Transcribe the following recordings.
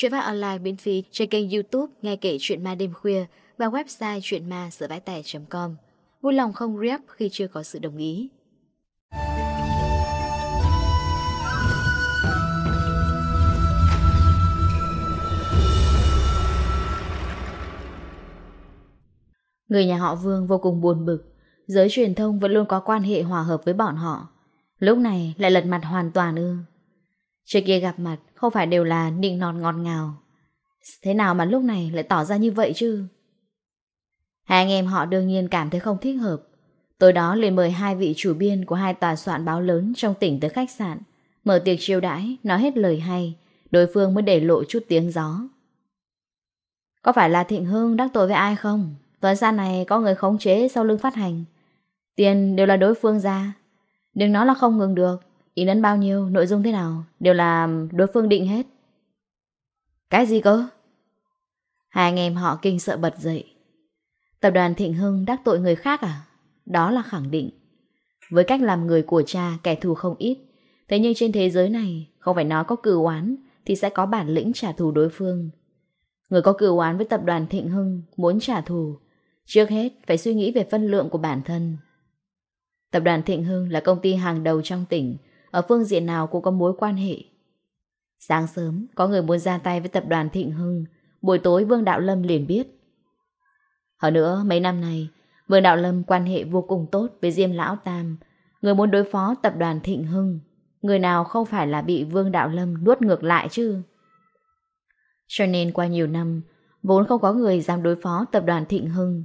Chuyện phát online miễn phí trên kênh youtube Nghe kể chuyện ma đêm khuya và website chuyenma com. Vui lòng không rep khi chưa có sự đồng ý. Người nhà họ Vương vô cùng buồn bực. Giới truyền thông vẫn luôn có quan hệ hòa hợp với bọn họ. Lúc này lại lật mặt hoàn toàn ư. Trước kia gặp mặt không phải đều là nịnh nọt ngọt ngào. Thế nào mà lúc này lại tỏ ra như vậy chứ? Hai anh em họ đương nhiên cảm thấy không thích hợp. Tối đó liền mời hai vị chủ biên của hai tòa soạn báo lớn trong tỉnh tới khách sạn Mở tiệc chiêu đãi, nói hết lời hay Đối phương mới để lộ chút tiếng gió. Có phải là Thịnh Hương đắc tội với ai không? tòa gian này có người khống chế sau lưng phát hành. Tiền đều là đối phương ra. Đừng nói là không ngừng được ý lẫn bao nhiêu, nội dung thế nào, đều là đối phương định hết. Cái gì cơ? Hai anh em họ kinh sợ bật dậy. Tập đoàn Thịnh Hưng đắc tội người khác à? Đó là khẳng định. Với cách làm người của cha kẻ thù không ít, thế nhưng trên thế giới này không phải nói có cừu oán thì sẽ có bản lĩnh trả thù đối phương. Người có cừu oán với tập đoàn Thịnh Hưng muốn trả thù, trước hết phải suy nghĩ về phân lượng của bản thân. Tập đoàn Thịnh Hưng là công ty hàng đầu trong tỉnh, ở phương diện nào cũng có mối quan hệ. Sáng sớm, có người muốn ra tay với tập đoàn Thịnh Hưng, buổi tối Vương Đạo Lâm liền biết. Hơn nữa, mấy năm này Vương Đạo Lâm quan hệ vô cùng tốt với Diêm Lão Tam, người muốn đối phó tập đoàn Thịnh Hưng, người nào không phải là bị Vương Đạo Lâm nuốt ngược lại chứ. Cho nên qua nhiều năm, vốn không có người dám đối phó tập đoàn Thịnh Hưng.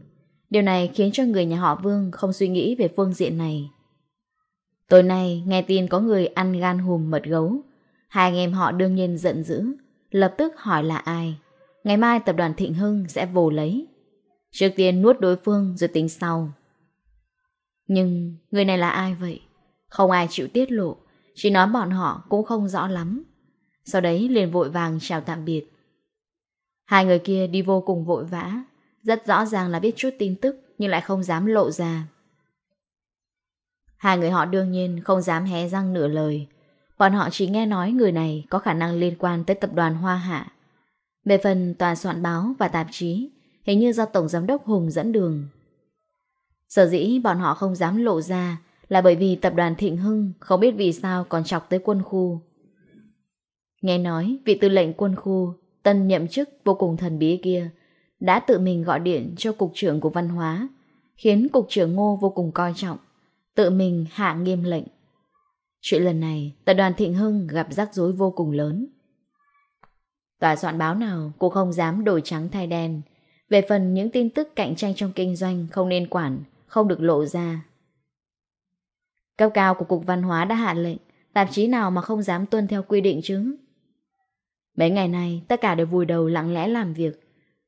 Điều này khiến cho người nhà họ Vương không suy nghĩ về phương diện này. Tối nay, nghe tin có người ăn gan hùm mật gấu. Hai anh em họ đương nhiên giận dữ, Lập tức hỏi là ai. Ngày mai tập đoàn Thịnh Hưng sẽ vồ lấy. Trước tiên nuốt đối phương rồi tính sau. Nhưng người này là ai vậy? Không ai chịu tiết lộ, Chỉ nói bọn họ cũng không rõ lắm. Sau đấy liền vội vàng chào tạm biệt. Hai người kia đi vô cùng vội vã, Rất rõ ràng là biết chút tin tức Nhưng lại không dám lộ ra. Hai người họ đương nhiên không dám hé răng nửa lời. Bọn họ chỉ nghe nói người này có khả năng liên quan tới tập đoàn Hoa Hạ. Về phần tòa soạn báo và tạp chí, hình như do Tổng Giám đốc Hùng dẫn đường. Sở dĩ bọn họ không dám lộ ra là bởi vì tập đoàn Thịnh Hưng không biết vì sao còn chọc tới quân khu. Nghe nói vị tư lệnh quân khu, tân nhậm chức vô cùng thần bí kia, đã tự mình gọi điện cho cục trưởng của văn hóa, khiến cục trưởng Ngô vô cùng coi trọng. Tự mình hạ nghiêm lệnh. Chuyện lần này, tập đoàn Thịnh Hưng gặp rắc rối vô cùng lớn. Tòa soạn báo nào cũng không dám đổi trắng thay đen. Về phần những tin tức cạnh tranh trong kinh doanh không nên quản, không được lộ ra. Cấp cao của Cục Văn hóa đã hạ lệnh, tạp chí nào mà không dám tuân theo quy định chứ? Mấy ngày nay, tất cả đều vùi đầu lặng lẽ làm việc.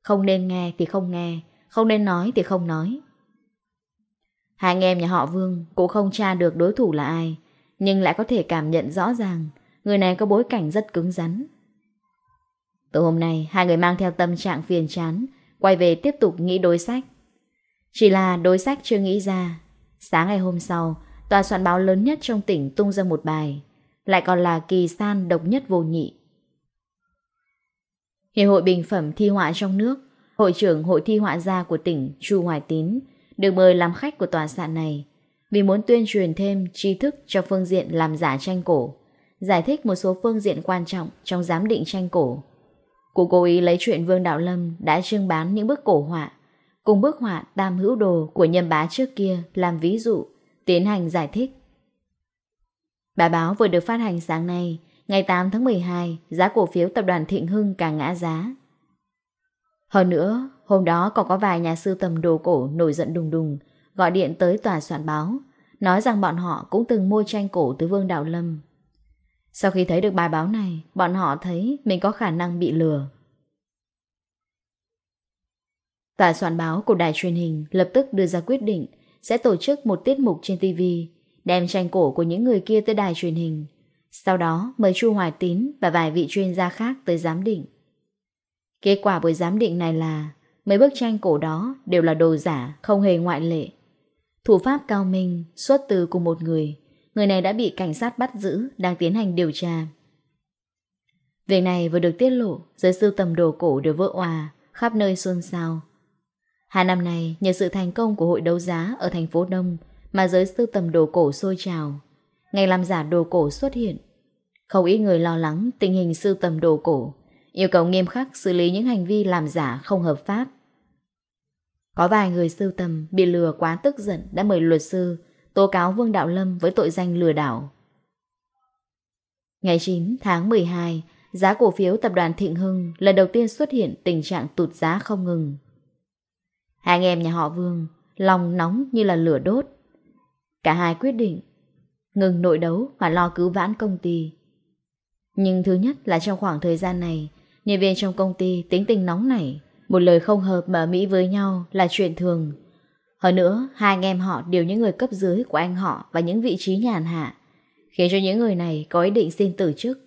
Không nên nghe thì không nghe, không nên nói thì không nói. Hai anh em nhà họ Vương cũng không tra được đối thủ là ai, nhưng lại có thể cảm nhận rõ ràng người này có bối cảnh rất cứng rắn. Từ hôm nay, hai người mang theo tâm trạng phiền chán, quay về tiếp tục nghĩ đối sách. Chỉ là đối sách chưa nghĩ ra. Sáng ngày hôm sau, tòa soạn báo lớn nhất trong tỉnh tung ra một bài, lại còn là kỳ san độc nhất vô nhị. Hiệp hội bình phẩm thi họa trong nước, hội trưởng hội thi họa gia của tỉnh Chu Hoài Tín được mời làm khách của tòa soạn này vì muốn tuyên truyền thêm tri thức cho phương diện làm giả tranh cổ, giải thích một số phương diện quan trọng trong giám định tranh cổ. Cụ cố ý lấy chuyện Vương Đạo Lâm đã trưng bán những bức cổ họa, cùng bức họa tam hữu đồ của nhân bá trước kia làm ví dụ, tiến hành giải thích. Bài báo vừa được phát hành sáng nay, ngày 8 tháng 12, giá cổ phiếu tập đoàn Thịnh Hưng càng ngã giá. Hơn nữa, Hôm đó còn có vài nhà sư tầm đồ cổ nổi giận đùng đùng, gọi điện tới tòa soạn báo, nói rằng bọn họ cũng từng mua tranh cổ từ Vương Đạo Lâm. Sau khi thấy được bài báo này, bọn họ thấy mình có khả năng bị lừa. Tòa soạn báo của đài truyền hình lập tức đưa ra quyết định sẽ tổ chức một tiết mục trên TV, đem tranh cổ của những người kia tới đài truyền hình. Sau đó mời Chu Hoài Tín và vài vị chuyên gia khác tới giám định. Kết quả buổi giám định này là Mấy bức tranh cổ đó đều là đồ giả, không hề ngoại lệ. Thủ pháp cao minh xuất từ cùng một người. Người này đã bị cảnh sát bắt giữ, đang tiến hành điều tra. Việc này vừa được tiết lộ, giới sưu tầm đồ cổ đều vỡ hòa, khắp nơi xôn xao. Hai năm nay, nhờ sự thành công của hội đấu giá ở thành phố Đông mà giới sưu tầm đồ cổ sôi trào. Ngày làm giả đồ cổ xuất hiện. Không ít người lo lắng tình hình sưu tầm đồ cổ, yêu cầu nghiêm khắc xử lý những hành vi làm giả không hợp pháp. Có vài người sưu tầm bị lừa quá tức giận đã mời luật sư tố cáo Vương Đạo Lâm với tội danh lừa đảo. Ngày 9 tháng 12, giá cổ phiếu tập đoàn Thịnh Hưng lần đầu tiên xuất hiện tình trạng tụt giá không ngừng. Hai anh em nhà họ Vương, lòng nóng như là lửa đốt. Cả hai quyết định ngừng nội đấu và lo cứu vãn công ty. Nhưng thứ nhất là trong khoảng thời gian này, nhân viên trong công ty tính tình nóng nảy, một lời không hợp mà Mỹ với nhau là chuyện thường. Hơn nữa, hai anh em họ đều những người cấp dưới của anh họ và những vị trí nhàn hạ, khiến cho những người này có ý định xin từ chức.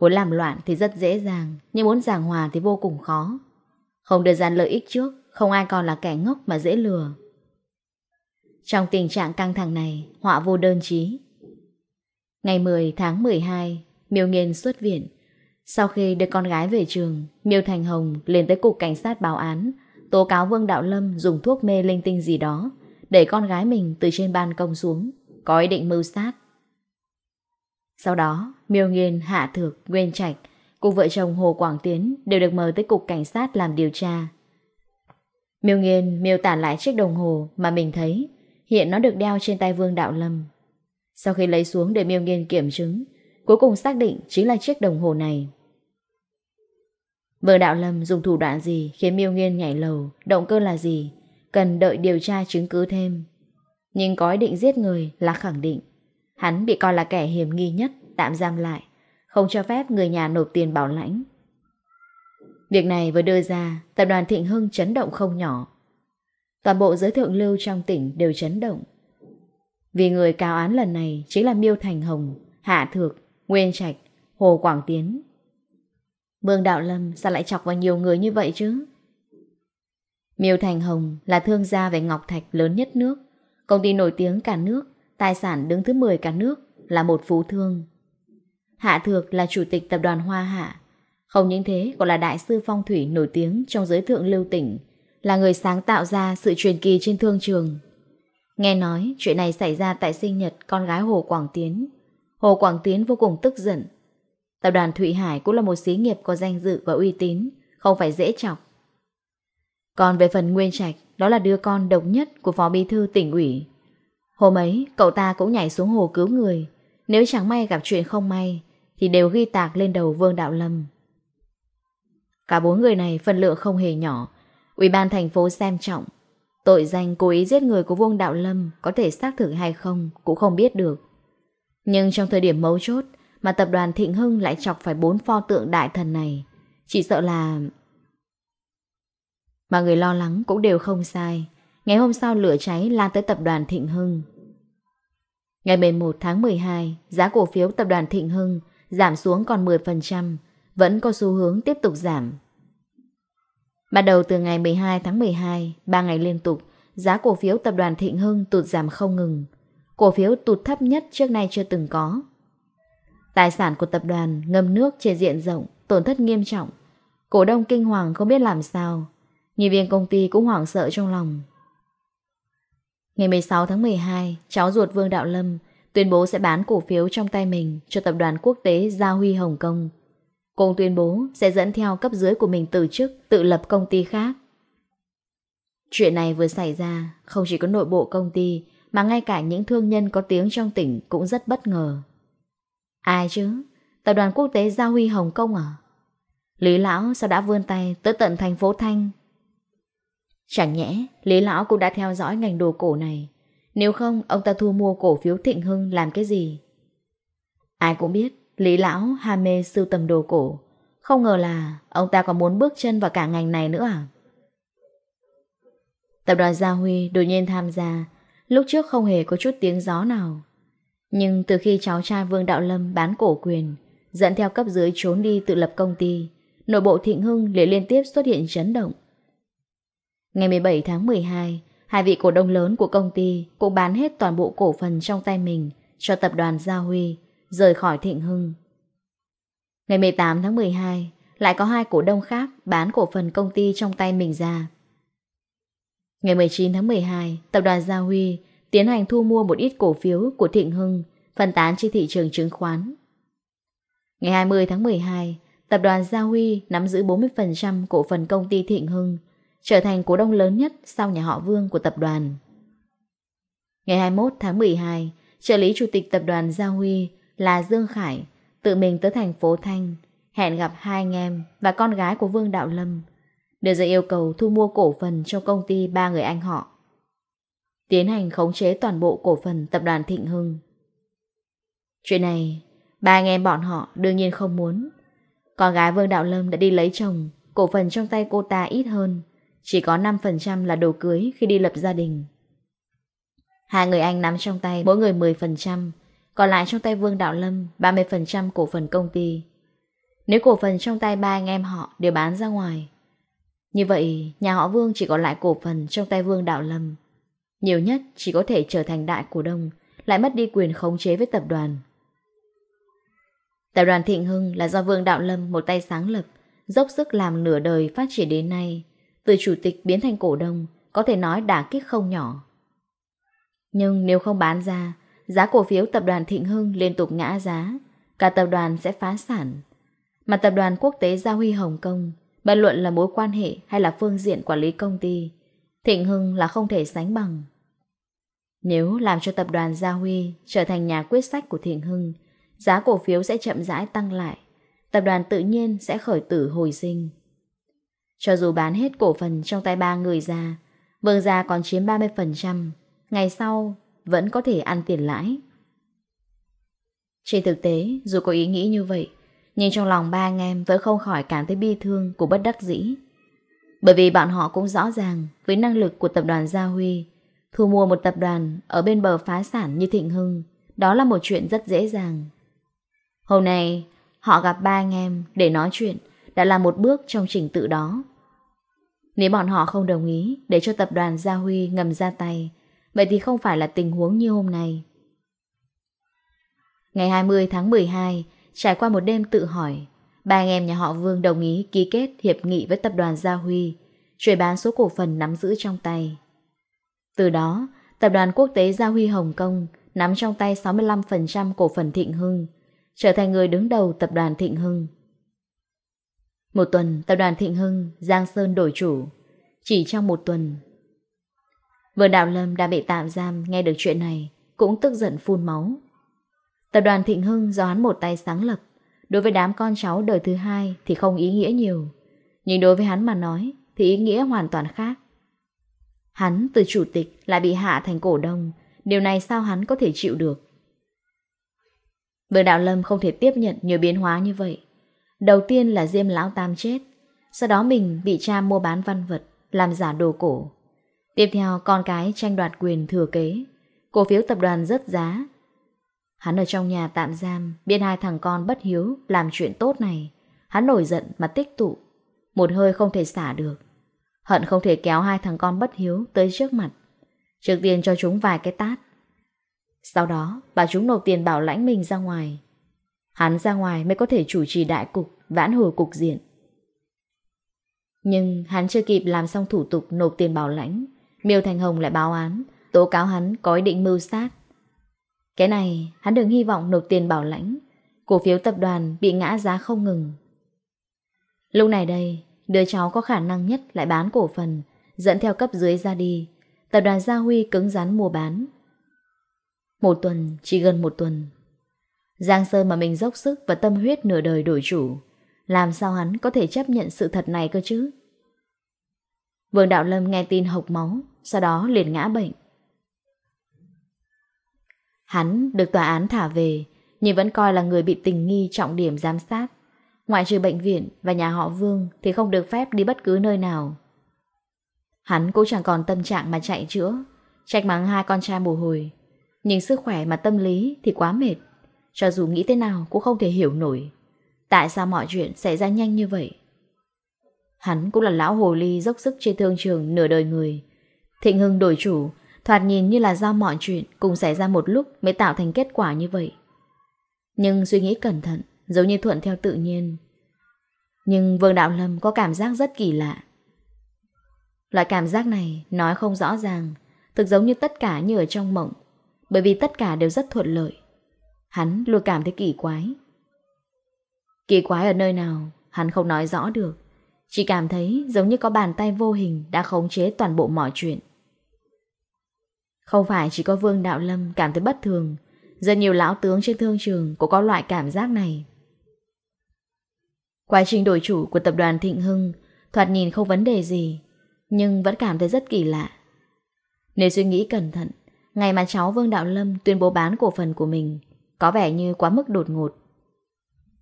Muốn làm loạn thì rất dễ dàng, nhưng muốn giảng hòa thì vô cùng khó. Không đưa ra lợi ích trước, không ai còn là kẻ ngốc mà dễ lừa. Trong tình trạng căng thẳng này, họa vô đơn chí. Ngày 10 tháng 12, Miêu Nghiên xuất viện. Sau khi đưa con gái về trường, Miêu Thành Hồng lên tới cục cảnh sát báo án, tố cáo Vương Đạo Lâm dùng thuốc mê linh tinh gì đó, để con gái mình từ trên ban công xuống, có ý định mưu sát. Sau đó, Miêu Nghiên, Hạ Thược, Nguyên Trạch, cùng vợ chồng Hồ Quảng Tiến đều được mời tới cục cảnh sát làm điều tra. Miêu Nghiên miêu tả lại chiếc đồng hồ mà mình thấy, hiện nó được đeo trên tay Vương Đạo Lâm. Sau khi lấy xuống để Miêu Nghiên kiểm chứng, cuối cùng xác định chính là chiếc đồng hồ này. Vương Đạo Lâm dùng thủ đoạn gì khiến miêu nghiên nhảy lầu, động cơ là gì, cần đợi điều tra chứng cứ thêm. Nhưng có ý định giết người là khẳng định. Hắn bị coi là kẻ hiểm nghi nhất, tạm giam lại, không cho phép người nhà nộp tiền bảo lãnh. Việc này vừa đưa ra, tập đoàn Thịnh Hưng chấn động không nhỏ. Toàn bộ giới thượng lưu trong tỉnh đều chấn động. Vì người cáo án lần này chính là Miêu Thành Hồng, Hạ Thược, Nguyên Trạch, Hồ Quảng Tiến, Vương Đạo Lâm sao lại chọc vào nhiều người như vậy chứ? Miêu Thành Hồng là thương gia về ngọc thạch lớn nhất nước, công ty nổi tiếng cả nước, tài sản đứng thứ 10 cả nước, là một phú thương. Hạ Thược là chủ tịch tập đoàn Hoa Hạ, không những thế còn là đại sư phong thủy nổi tiếng trong giới thượng lưu tỉnh, là người sáng tạo ra sự truyền kỳ trên thương trường. Nghe nói chuyện này xảy ra tại sinh nhật con gái Hồ Quảng Tiến. Hồ Quảng Tiến vô cùng tức giận, Tập đoàn Thụy Hải cũng là một xí nghiệp có danh dự và uy tín, không phải dễ chọc. Còn về phần Nguyên Trạch, đó là đứa con độc nhất của Phó Bí Thư tỉnh ủy. Hôm ấy, cậu ta cũng nhảy xuống hồ cứu người. Nếu chẳng may gặp chuyện không may, thì đều ghi tạc lên đầu Vương Đạo Lâm. Cả bốn người này phần lượng không hề nhỏ. Ủy ban thành phố xem trọng. Tội danh cố ý giết người của Vương Đạo Lâm có thể xác thực hay không cũng không biết được. Nhưng trong thời điểm mấu chốt, mà tập đoàn Thịnh Hưng lại chọc phải bốn pho tượng đại thần này. Chỉ sợ là... Mà người lo lắng cũng đều không sai. Ngày hôm sau lửa cháy lan tới tập đoàn Thịnh Hưng. Ngày 11 tháng 12, giá cổ phiếu tập đoàn Thịnh Hưng giảm xuống còn 10%, vẫn có xu hướng tiếp tục giảm. Bắt đầu từ ngày 12 tháng 12, 3 ngày liên tục, giá cổ phiếu tập đoàn Thịnh Hưng tụt giảm không ngừng. Cổ phiếu tụt thấp nhất trước nay chưa từng có, Tài sản của tập đoàn ngâm nước trên diện rộng, tổn thất nghiêm trọng. Cổ đông kinh hoàng không biết làm sao. Nhân viên công ty cũng hoảng sợ trong lòng. Ngày 16 tháng 12, cháu ruột Vương Đạo Lâm tuyên bố sẽ bán cổ phiếu trong tay mình cho tập đoàn quốc tế Gia Huy Hồng Kông. Cùng tuyên bố sẽ dẫn theo cấp dưới của mình từ chức, tự lập công ty khác. Chuyện này vừa xảy ra, không chỉ có nội bộ công ty, mà ngay cả những thương nhân có tiếng trong tỉnh cũng rất bất ngờ. Ai chứ? Tập đoàn quốc tế Gia Huy Hồng Kông à? Lý Lão sao đã vươn tay tới tận thành phố Thanh? Chẳng nhẽ Lý Lão cũng đã theo dõi ngành đồ cổ này. Nếu không, ông ta thu mua cổ phiếu Thịnh Hưng làm cái gì? Ai cũng biết, Lý Lão ham mê sưu tầm đồ cổ. Không ngờ là ông ta còn muốn bước chân vào cả ngành này nữa à? Tập đoàn Gia Huy đột nhiên tham gia, lúc trước không hề có chút tiếng gió nào. Nhưng từ khi cháu trai Vương Đạo Lâm bán cổ quyền, dẫn theo cấp dưới trốn đi tự lập công ty, nội bộ Thịnh Hưng liền liên tiếp xuất hiện chấn động. Ngày 17 tháng 12, hai vị cổ đông lớn của công ty cũng bán hết toàn bộ cổ phần trong tay mình cho tập đoàn Gia Huy, rời khỏi Thịnh Hưng. Ngày 18 tháng 12, lại có hai cổ đông khác bán cổ phần công ty trong tay mình ra. Ngày 19 tháng 12, tập đoàn Gia Huy tiến hành thu mua một ít cổ phiếu của Thịnh Hưng phân tán trên thị trường chứng khoán. Ngày 20 tháng 12, tập đoàn Gia Huy nắm giữ 40% cổ phần công ty Thịnh Hưng, trở thành cổ đông lớn nhất sau nhà họ Vương của tập đoàn. Ngày 21 tháng 12, trợ lý chủ tịch tập đoàn Gia Huy là Dương Khải tự mình tới thành phố Thanh, hẹn gặp hai anh em và con gái của Vương Đạo Lâm, đưa ra yêu cầu thu mua cổ phần cho công ty ba người anh họ tiến hành khống chế toàn bộ cổ phần tập đoàn Thịnh Hưng. Chuyện này, ba anh em bọn họ đương nhiên không muốn. Con gái Vương Đạo Lâm đã đi lấy chồng, cổ phần trong tay cô ta ít hơn, chỉ có 5% là đồ cưới khi đi lập gia đình. Hai người anh nắm trong tay mỗi người 10%, còn lại trong tay Vương Đạo Lâm 30% cổ phần công ty. Nếu cổ phần trong tay ba anh em họ đều bán ra ngoài, như vậy nhà họ Vương chỉ còn lại cổ phần trong tay Vương Đạo Lâm nhiều nhất chỉ có thể trở thành đại cổ đông, lại mất đi quyền khống chế với tập đoàn. Tập đoàn Thịnh Hưng là do Vương Đạo Lâm một tay sáng lập, dốc sức làm nửa đời phát triển đến nay, từ chủ tịch biến thành cổ đông, có thể nói đả kích không nhỏ. Nhưng nếu không bán ra, giá cổ phiếu tập đoàn Thịnh Hưng liên tục ngã giá, cả tập đoàn sẽ phá sản. Mà tập đoàn quốc tế Gia Huy Hồng Kông, bất luận là mối quan hệ hay là phương diện quản lý công ty, Thịnh Hưng là không thể sánh bằng. Nếu làm cho tập đoàn Gia Huy trở thành nhà quyết sách của Thịnh Hưng, giá cổ phiếu sẽ chậm rãi tăng lại, tập đoàn tự nhiên sẽ khởi tử hồi sinh. Cho dù bán hết cổ phần trong tay ba người già, Vương Gia còn chiếm 30%, ngày sau vẫn có thể ăn tiền lãi. Trên thực tế, dù có ý nghĩ như vậy, nhưng trong lòng ba anh em vẫn không khỏi cảm thấy bi thương của bất đắc dĩ. Bởi vì bọn họ cũng rõ ràng với năng lực của tập đoàn Gia Huy, thu mua một tập đoàn ở bên bờ phá sản như Thịnh Hưng, đó là một chuyện rất dễ dàng. Hôm nay, họ gặp ba anh em để nói chuyện đã là một bước trong trình tự đó. Nếu bọn họ không đồng ý để cho tập đoàn Gia Huy ngầm ra tay, vậy thì không phải là tình huống như hôm nay. Ngày 20 tháng 12, trải qua một đêm tự hỏi, ba anh em nhà họ Vương đồng ý ký kết hiệp nghị với tập đoàn Gia Huy, chuyển bán số cổ phần nắm giữ trong tay. Từ đó, tập đoàn quốc tế Gia Huy Hồng Kông nắm trong tay 65% cổ phần Thịnh Hưng, trở thành người đứng đầu tập đoàn Thịnh Hưng. Một tuần, tập đoàn Thịnh Hưng, Giang Sơn đổi chủ. Chỉ trong một tuần. Vương Đạo Lâm đã bị tạm giam nghe được chuyện này, cũng tức giận phun máu. Tập đoàn Thịnh Hưng do hắn một tay sáng lập, Đối với đám con cháu đời thứ hai thì không ý nghĩa nhiều. Nhưng đối với hắn mà nói thì ý nghĩa hoàn toàn khác. Hắn từ chủ tịch lại bị hạ thành cổ đông, điều này sao hắn có thể chịu được? Vương Đạo Lâm không thể tiếp nhận nhiều biến hóa như vậy. Đầu tiên là Diêm Lão Tam chết, sau đó mình bị cha mua bán văn vật, làm giả đồ cổ. Tiếp theo con cái tranh đoạt quyền thừa kế, cổ phiếu tập đoàn rất giá, Hắn ở trong nhà tạm giam, biết hai thằng con bất hiếu, làm chuyện tốt này. Hắn nổi giận mà tích tụ, một hơi không thể xả được. Hận không thể kéo hai thằng con bất hiếu tới trước mặt. Trước tiên cho chúng vài cái tát. Sau đó, bà chúng nộp tiền bảo lãnh mình ra ngoài. Hắn ra ngoài mới có thể chủ trì đại cục, vãn hồi cục diện. Nhưng hắn chưa kịp làm xong thủ tục nộp tiền bảo lãnh. Miêu Thành Hồng lại báo án, tố cáo hắn có ý định mưu sát cái này, hắn đừng hy vọng nộp tiền bảo lãnh. Cổ phiếu tập đoàn bị ngã giá không ngừng. Lúc này đây, Đứa cháu có khả năng nhất lại bán cổ phần, Dẫn theo cấp dưới ra đi. Tập đoàn Gia Huy cứng rắn mua bán. Một tuần, Chỉ gần một tuần. Giang Sơn mà mình dốc sức và tâm huyết nửa đời đổi chủ, Làm sao hắn có thể chấp nhận sự thật này cơ chứ? Vương Đạo Lâm nghe tin hộc máu, Sau đó liền ngã bệnh. Hắn được tòa án thả về, nhưng vẫn coi là người bị tình nghi trọng điểm giám sát. Ngoại trừ bệnh viện và nhà họ Vương thì không được phép đi bất cứ nơi nào. Hắn cũng chẳng còn tâm trạng mà chạy chữa, trách mắng hai con trai bù hồi. Nhưng sức khỏe mà tâm lý thì quá mệt, cho dù nghĩ thế nào cũng không thể hiểu nổi. Tại sao mọi chuyện xảy ra nhanh như vậy? Hắn cũng là lão hồ ly dốc sức trên thương trường nửa đời người. Thịnh Hưng đổi chủ Thoạt nhìn như là do mọi chuyện cùng xảy ra một lúc mới tạo thành kết quả như vậy. Nhưng suy nghĩ cẩn thận, giống như thuận theo tự nhiên. Nhưng Vương Đạo Lâm có cảm giác rất kỳ lạ. Loại cảm giác này nói không rõ ràng, thực giống như tất cả như ở trong mộng, bởi vì tất cả đều rất thuận lợi. Hắn luôn cảm thấy kỳ quái. Kỳ quái ở nơi nào, hắn không nói rõ được, chỉ cảm thấy giống như có bàn tay vô hình đã khống chế toàn bộ mọi chuyện. Không phải chỉ có Vương Đạo Lâm cảm thấy bất thường, rất nhiều lão tướng trên thương trường cũng có loại cảm giác này. Quá trình đổi chủ của tập đoàn Thịnh Hưng thoạt nhìn không vấn đề gì, nhưng vẫn cảm thấy rất kỳ lạ. Nếu suy nghĩ cẩn thận, ngày mà cháu Vương Đạo Lâm tuyên bố bán cổ phần của mình có vẻ như quá mức đột ngột.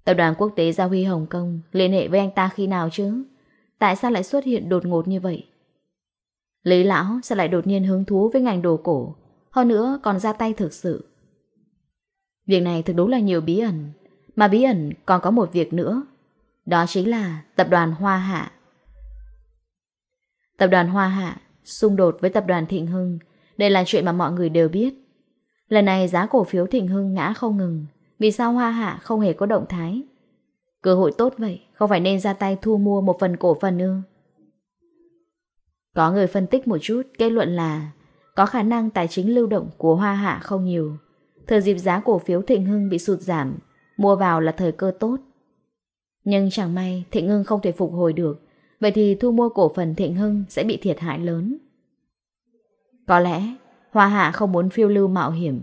Tập đoàn quốc tế Gia Huy Hồng Kông liên hệ với anh ta khi nào chứ? Tại sao lại xuất hiện đột ngột như vậy? Lý lão sẽ lại đột nhiên hứng thú với ngành đồ cổ, hơn nữa còn ra tay thực sự. Việc này thực đúng là nhiều bí ẩn, mà bí ẩn còn có một việc nữa. Đó chính là tập đoàn Hoa Hạ. Tập đoàn Hoa Hạ xung đột với tập đoàn Thịnh Hưng, đây là chuyện mà mọi người đều biết. Lần này giá cổ phiếu Thịnh Hưng ngã không ngừng, vì sao Hoa Hạ không hề có động thái? Cơ hội tốt vậy, không phải nên ra tay thu mua một phần cổ phần ư? Có người phân tích một chút, kết luận là có khả năng tài chính lưu động của Hoa Hạ không nhiều. Thời dịp giá cổ phiếu Thịnh Hưng bị sụt giảm, mua vào là thời cơ tốt. Nhưng chẳng may Thịnh Hưng không thể phục hồi được, vậy thì thu mua cổ phần Thịnh Hưng sẽ bị thiệt hại lớn. Có lẽ Hoa Hạ không muốn phiêu lưu mạo hiểm.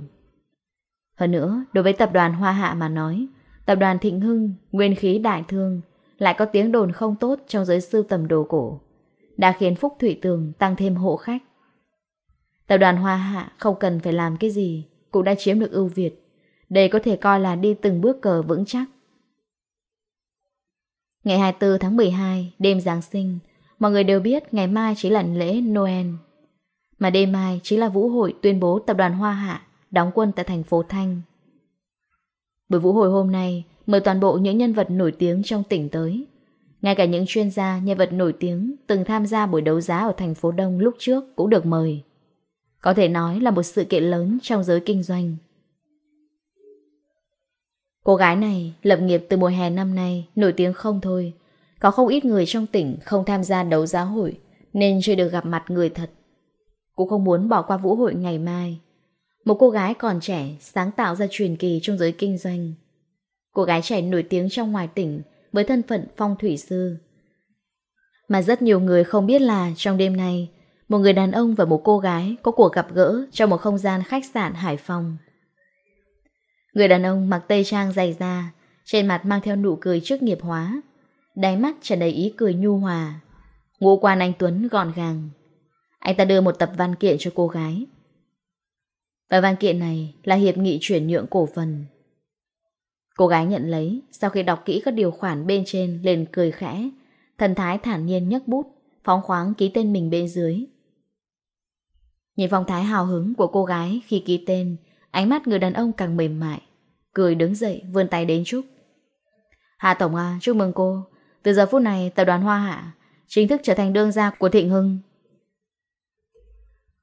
Hơn nữa, đối với tập đoàn Hoa Hạ mà nói, tập đoàn Thịnh Hưng, nguyên khí đại thương, lại có tiếng đồn không tốt trong giới sưu tầm đồ cổ đã khiến Phúc Thủy Tường tăng thêm hộ khách. Tập đoàn Hoa Hạ không cần phải làm cái gì, cũng đã chiếm được ưu việt. Đây có thể coi là đi từng bước cờ vững chắc. Ngày 24 tháng 12, đêm Giáng sinh, mọi người đều biết ngày mai chỉ là lễ Noel. Mà đêm mai chính là vũ hội tuyên bố tập đoàn Hoa Hạ đóng quân tại thành phố Thanh. Buổi vũ hội hôm nay mời toàn bộ những nhân vật nổi tiếng trong tỉnh tới. Ngay cả những chuyên gia, nhân vật nổi tiếng từng tham gia buổi đấu giá ở thành phố Đông lúc trước cũng được mời. Có thể nói là một sự kiện lớn trong giới kinh doanh. Cô gái này lập nghiệp từ mùa hè năm nay, nổi tiếng không thôi. Có không ít người trong tỉnh không tham gia đấu giá hội, nên chưa được gặp mặt người thật. Cũng không muốn bỏ qua vũ hội ngày mai. Một cô gái còn trẻ sáng tạo ra truyền kỳ trong giới kinh doanh. Cô gái trẻ nổi tiếng trong ngoài tỉnh với thân phận phong thủy sư. Mà rất nhiều người không biết là trong đêm này, một người đàn ông và một cô gái có cuộc gặp gỡ trong một không gian khách sạn Hải Phòng. Người đàn ông mặc tây trang dày da, trên mặt mang theo nụ cười trước nghiệp hóa, đáy mắt tràn đầy ý cười nhu hòa. Ngũ quan anh Tuấn gọn gàng. Anh ta đưa một tập văn kiện cho cô gái. Và văn kiện này là hiệp nghị chuyển nhượng cổ phần. Cô gái nhận lấy, sau khi đọc kỹ các điều khoản bên trên liền cười khẽ, thần thái thản nhiên nhấc bút, phóng khoáng ký tên mình bên dưới. Nhìn phong thái hào hứng của cô gái khi ký tên, ánh mắt người đàn ông càng mềm mại, cười đứng dậy vươn tay đến chúc. Hạ Tổng à, chúc mừng cô, từ giờ phút này tập đoàn Hoa Hạ chính thức trở thành đương gia của Thịnh Hưng.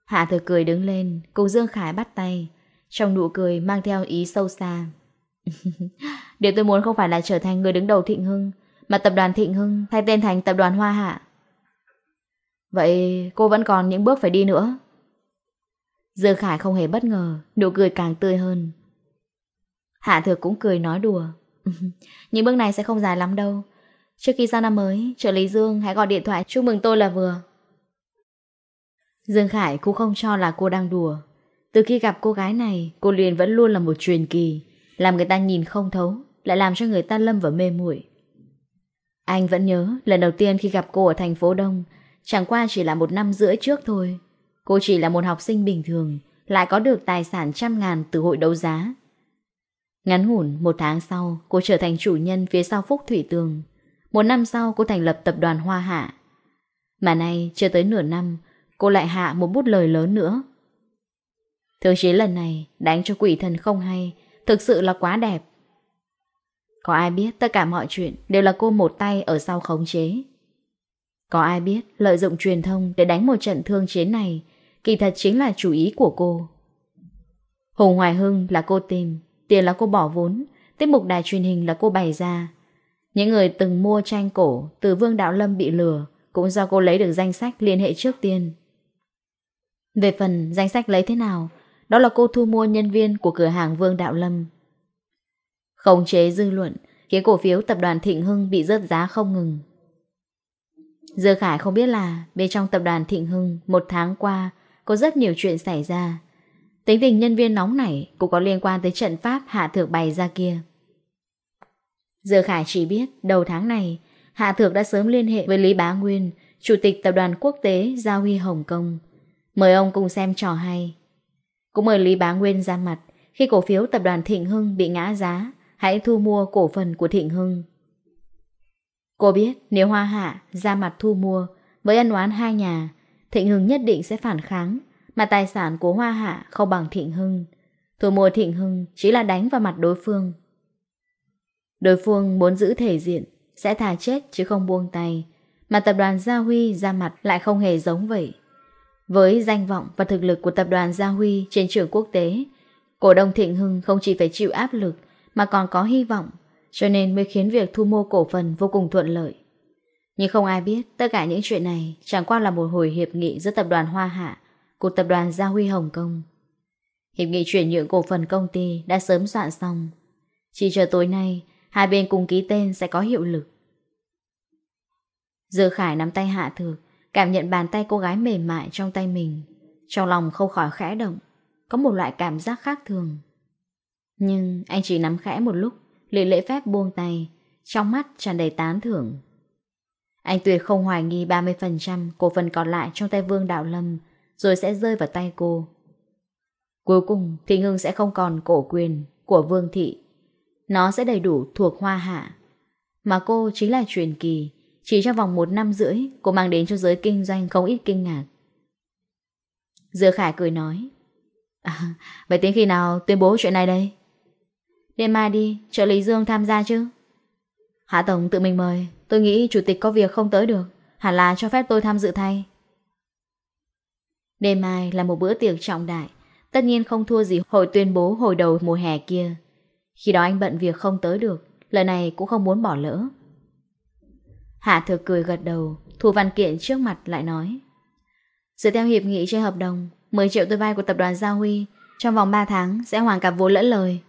Hạ thừa cười đứng lên, cùng Dương Khải bắt tay, trong nụ cười mang theo ý sâu xa. Điều tôi muốn không phải là trở thành người đứng đầu Thịnh Hưng, mà tập đoàn Thịnh Hưng thay tên thành tập đoàn Hoa Hạ. Vậy cô vẫn còn những bước phải đi nữa. Dư Khải không hề bất ngờ, nụ cười càng tươi hơn. Hạ Thược cũng cười nói đùa. những bước này sẽ không dài lắm đâu. Trước khi sang năm mới, trợ lý Dương hãy gọi điện thoại chúc mừng tôi là vừa. Dương Khải cũng không cho là cô đang đùa. Từ khi gặp cô gái này, cô liền vẫn luôn là một truyền kỳ. Làm người ta nhìn không thấu, Lại làm cho người ta lâm vào mê muội. Anh vẫn nhớ lần đầu tiên khi gặp cô ở thành phố Đông, Chẳng qua chỉ là một năm rưỡi trước thôi. Cô chỉ là một học sinh bình thường, Lại có được tài sản trăm ngàn từ hội đấu giá. Ngắn ngủn một tháng sau, Cô trở thành chủ nhân phía sau Phúc Thủy Tường. Một năm sau, cô thành lập tập đoàn Hoa Hạ. Mà nay, chưa tới nửa năm, Cô lại hạ một bút lời lớn nữa. Thường chế lần này, đánh cho quỷ thần không hay Thực sự là quá đẹp. Có ai biết tất cả mọi chuyện Đều là cô một tay ở sau khống chế? Có ai biết lợi dụng truyền thông Để đánh một trận thương chiến này Kỳ thật chính là chủ ý của cô? Hùng Hoài Hưng là cô tìm, Tiền là cô bỏ vốn, Tiết mục đài truyền hình là cô bày ra. Những người từng mua tranh cổ Từ Vương Đạo Lâm bị lừa Cũng do cô lấy được danh sách liên hệ trước tiên. Về phần danh sách lấy thế nào đó là cô thu mua nhân viên của cửa hàng Vương Đạo Lâm. Khống chế dư luận khiến cổ phiếu tập đoàn Thịnh Hưng bị rớt giá không ngừng. Dư Khải không biết là bên trong tập đoàn Thịnh Hưng một tháng qua có rất nhiều chuyện xảy ra. Tính tình nhân viên nóng này cũng có liên quan tới trận pháp hạ Thượng bày ra kia. Dư Khải chỉ biết đầu tháng này Hạ Thượng đã sớm liên hệ với Lý Bá Nguyên, Chủ tịch Tập đoàn Quốc tế Gia Huy Hồng Kông. Mời ông cùng xem trò hay. Cũng mời Lý Bá Nguyên ra mặt khi cổ phiếu tập đoàn Thịnh Hưng bị ngã giá, hãy thu mua cổ phần của Thịnh Hưng. Cô biết nếu Hoa Hạ ra mặt thu mua với ân oán hai nhà, Thịnh Hưng nhất định sẽ phản kháng, mà tài sản của Hoa Hạ không bằng Thịnh Hưng. Thu mua Thịnh Hưng chỉ là đánh vào mặt đối phương. Đối phương muốn giữ thể diện, sẽ thà chết chứ không buông tay, mà tập đoàn Gia Huy ra mặt lại không hề giống vậy. Với danh vọng và thực lực của tập đoàn Gia Huy trên trường quốc tế, cổ đông Thịnh Hưng không chỉ phải chịu áp lực mà còn có hy vọng, cho nên mới khiến việc thu mua cổ phần vô cùng thuận lợi. Nhưng không ai biết tất cả những chuyện này chẳng qua là một hồi hiệp nghị giữa tập đoàn Hoa Hạ của tập đoàn Gia Huy Hồng Kông. Hiệp nghị chuyển nhượng cổ phần công ty đã sớm soạn xong. Chỉ chờ tối nay, hai bên cùng ký tên sẽ có hiệu lực. giờ Khải nắm tay Hạ Thược, Cảm nhận bàn tay cô gái mềm mại trong tay mình. Trong lòng không khỏi khẽ động, Có một loại cảm giác khác thường. Nhưng anh chỉ nắm khẽ một lúc liền lễ phép buông tay, Trong mắt tràn đầy tán thưởng. Anh tuyệt không hoài nghi 30% cổ phần còn lại trong tay Vương Đạo Lâm, Rồi sẽ rơi vào tay cô. Cuối cùng Thị hưng sẽ không còn cổ quyền của Vương Thị. Nó sẽ đầy đủ thuộc hoa hạ. Mà cô chính là truyền kỳ chỉ trong vòng một năm rưỡi, cô mang đến cho giới kinh doanh không ít kinh ngạc. Dừa Khải cười nói. À, vậy đến khi nào tuyên bố chuyện này đây? Đêm mai đi, trợ lý Dương tham gia chứ? Hạ Tổng tự mình mời, tôi nghĩ chủ tịch có việc không tới được, hẳn là cho phép tôi tham dự thay. Đêm mai là một bữa tiệc trọng đại, tất nhiên không thua gì hội tuyên bố hồi đầu mùa hè kia. Khi đó anh bận việc không tới được, lần này cũng không muốn bỏ lỡ. Hạ thừa cười gật đầu, thu văn kiện trước mặt lại nói. Dựa theo hiệp nghị trên hợp đồng, 10 triệu tôi vay của tập đoàn Giao Huy trong vòng 3 tháng sẽ hoàn cả vốn lẫn lời.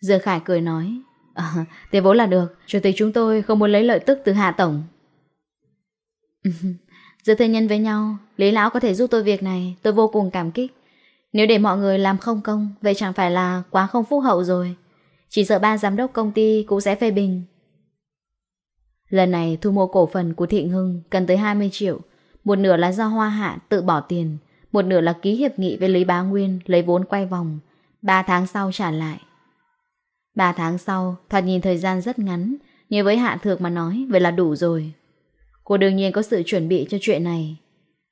Dương Khải cười nói, à, tiền vốn là được, chủ tịch chúng tôi không muốn lấy lợi tức từ Hạ Tổng. Giữa thân nhân với nhau, Lý Lão có thể giúp tôi việc này, tôi vô cùng cảm kích. Nếu để mọi người làm không công, vậy chẳng phải là quá không phúc hậu rồi. Chỉ sợ ba giám đốc công ty cũng sẽ phê bình. Lần này thu mua cổ phần của Thịnh Hưng cần tới 20 triệu, một nửa là do Hoa Hạ tự bỏ tiền, một nửa là ký hiệp nghị với Lý Bá Nguyên lấy vốn quay vòng, 3 tháng sau trả lại. 3 tháng sau, thoạt nhìn thời gian rất ngắn, như với Hạ Thược mà nói, vậy là đủ rồi. Cô đương nhiên có sự chuẩn bị cho chuyện này.